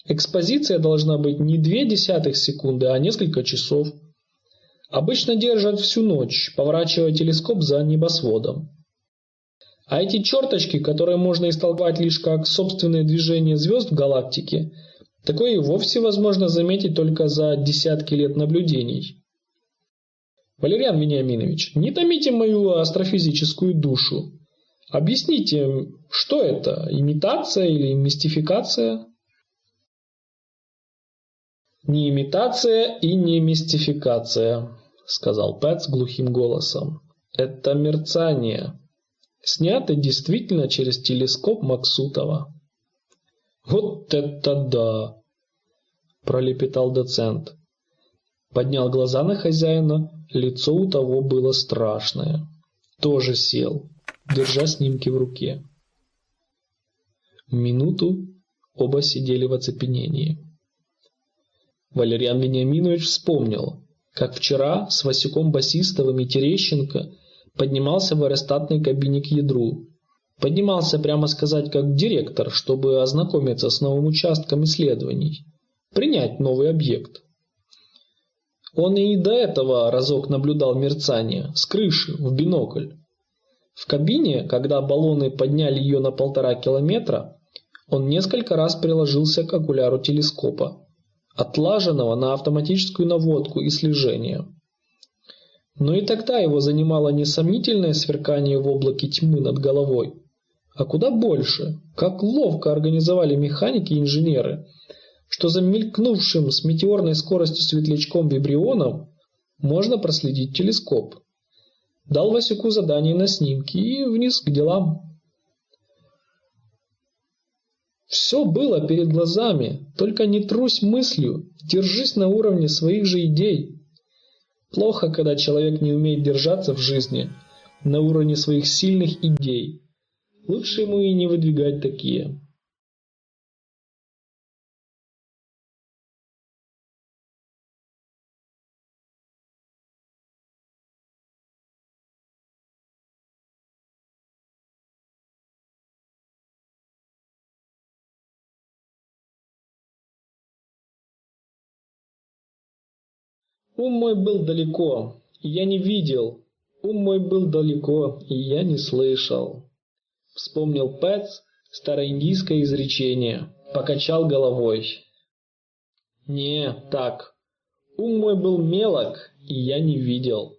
экспозиция должна быть не 0,2 секунды, а несколько часов. Обычно держат всю ночь, поворачивая телескоп за небосводом. А эти черточки, которые можно истолковать лишь как собственное движение звезд в галактике – Такое и вовсе возможно заметить только за десятки лет наблюдений. Валериан Вениаминович, не томите мою астрофизическую душу. Объясните, что это, имитация или мистификация? Не имитация и не мистификация, сказал Пэт с глухим голосом. Это мерцание, снято действительно через телескоп Максутова. «Вот это да!» – пролепетал доцент. Поднял глаза на хозяина, лицо у того было страшное. Тоже сел, держа снимки в руке. Минуту оба сидели в оцепенении. Валериан Вениаминович вспомнил, как вчера с Васюком Басистовым и Терещенко поднимался в аэростатной кабине к ядру Поднимался, прямо сказать, как директор, чтобы ознакомиться с новым участком исследований, принять новый объект. Он и до этого разок наблюдал мерцание с крыши в бинокль. В кабине, когда баллоны подняли ее на полтора километра, он несколько раз приложился к окуляру телескопа, отлаженного на автоматическую наводку и слежение. Но и тогда его занимало не сомнительное сверкание в облаке тьмы над головой, а куда больше, как ловко организовали механики и инженеры, что за мелькнувшим с метеорной скоростью светлячком вибрионом можно проследить телескоп. Дал Васюку задание на снимки и вниз к делам. Все было перед глазами, только не трусь мыслью, держись на уровне своих же идей. Плохо, когда человек не умеет держаться в жизни на уровне своих сильных идей. Лучше ему и не выдвигать такие. Ум мой был далеко, и я не видел. Ум мой был далеко, и я не слышал. Вспомнил Пэтс староиндийское изречение, покачал головой. Не, так. Ум мой был мелок, и я не видел.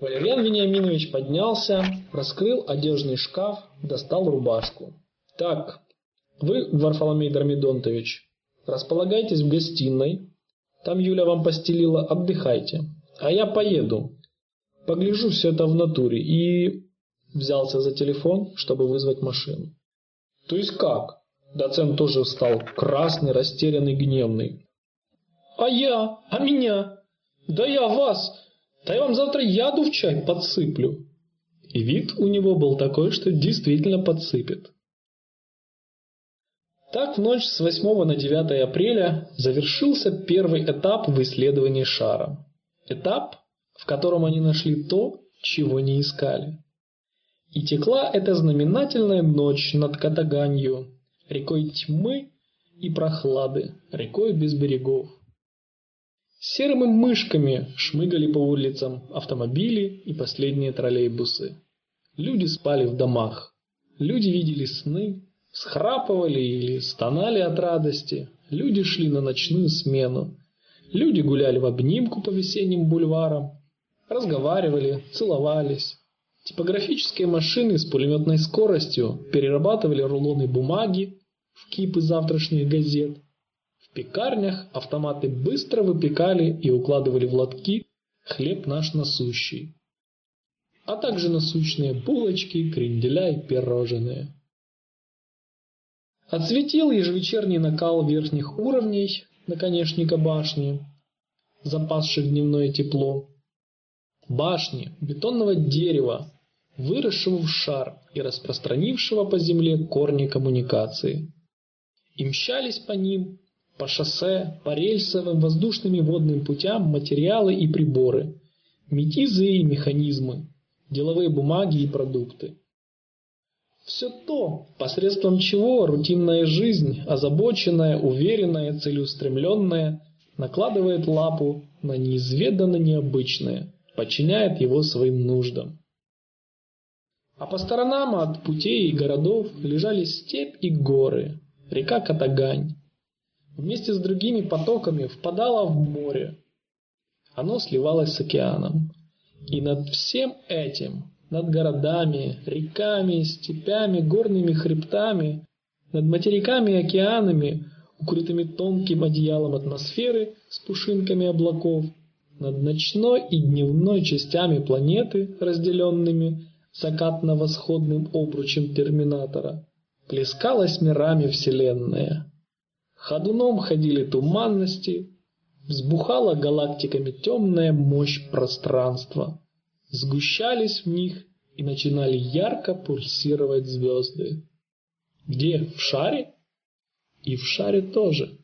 Валерьян Вениаминович поднялся, раскрыл одежный шкаф, достал рубашку. «Так, вы, Варфоломей Дормидонтович, располагайтесь в гостиной. Там Юля вам постелила, отдыхайте. А я поеду. Погляжу все это в натуре и...» Взялся за телефон, чтобы вызвать машину. «То есть как?» Доцент тоже стал красный, растерянный, гневный. «А я? А меня? Да я вас! Да я вам завтра яду в чай подсыплю. И вид у него был такой, что действительно подсыпет. Так в ночь с 8 на 9 апреля завершился первый этап в исследовании шара. Этап, в котором они нашли то, чего не искали. И текла эта знаменательная ночь над Катаганью, рекой тьмы и прохлады, рекой без берегов. Серыми мышками шмыгали по улицам автомобили и последние троллейбусы. Люди спали в домах. Люди видели сны, схрапывали или стонали от радости. Люди шли на ночную смену. Люди гуляли в обнимку по весенним бульварам. Разговаривали, целовались. Типографические машины с пулеметной скоростью перерабатывали рулоны бумаги в кипы завтрашних газет. Пекарнях автоматы быстро выпекали и укладывали в лотки хлеб наш насущий, а также насущные булочки, кренделя и пирожные. Отсветил ежевечерний накал верхних уровней наконечника башни, запасших дневное тепло. Башни бетонного дерева, выросшего в шар и распространившего по земле корни коммуникации. И мчались по ним по шоссе, по рельсовым, воздушным и водным путям материалы и приборы, метизы и механизмы, деловые бумаги и продукты. Все то, посредством чего рутинная жизнь, озабоченная, уверенная, целеустремленная, накладывает лапу на неизведанно необычное, подчиняет его своим нуждам. А по сторонам от путей и городов лежали степь и горы, река Катагань, вместе с другими потоками впадало в море. Оно сливалось с океаном. И над всем этим, над городами, реками, степями, горными хребтами, над материками и океанами, укрытыми тонким одеялом атмосферы с пушинками облаков, над ночной и дневной частями планеты, разделенными закатно-восходным обручем терминатора, плескалась мирами Вселенная. Ходуном ходили туманности, взбухала галактиками темная мощь пространства. Сгущались в них и начинали ярко пульсировать звезды. Где? В шаре? И в шаре тоже.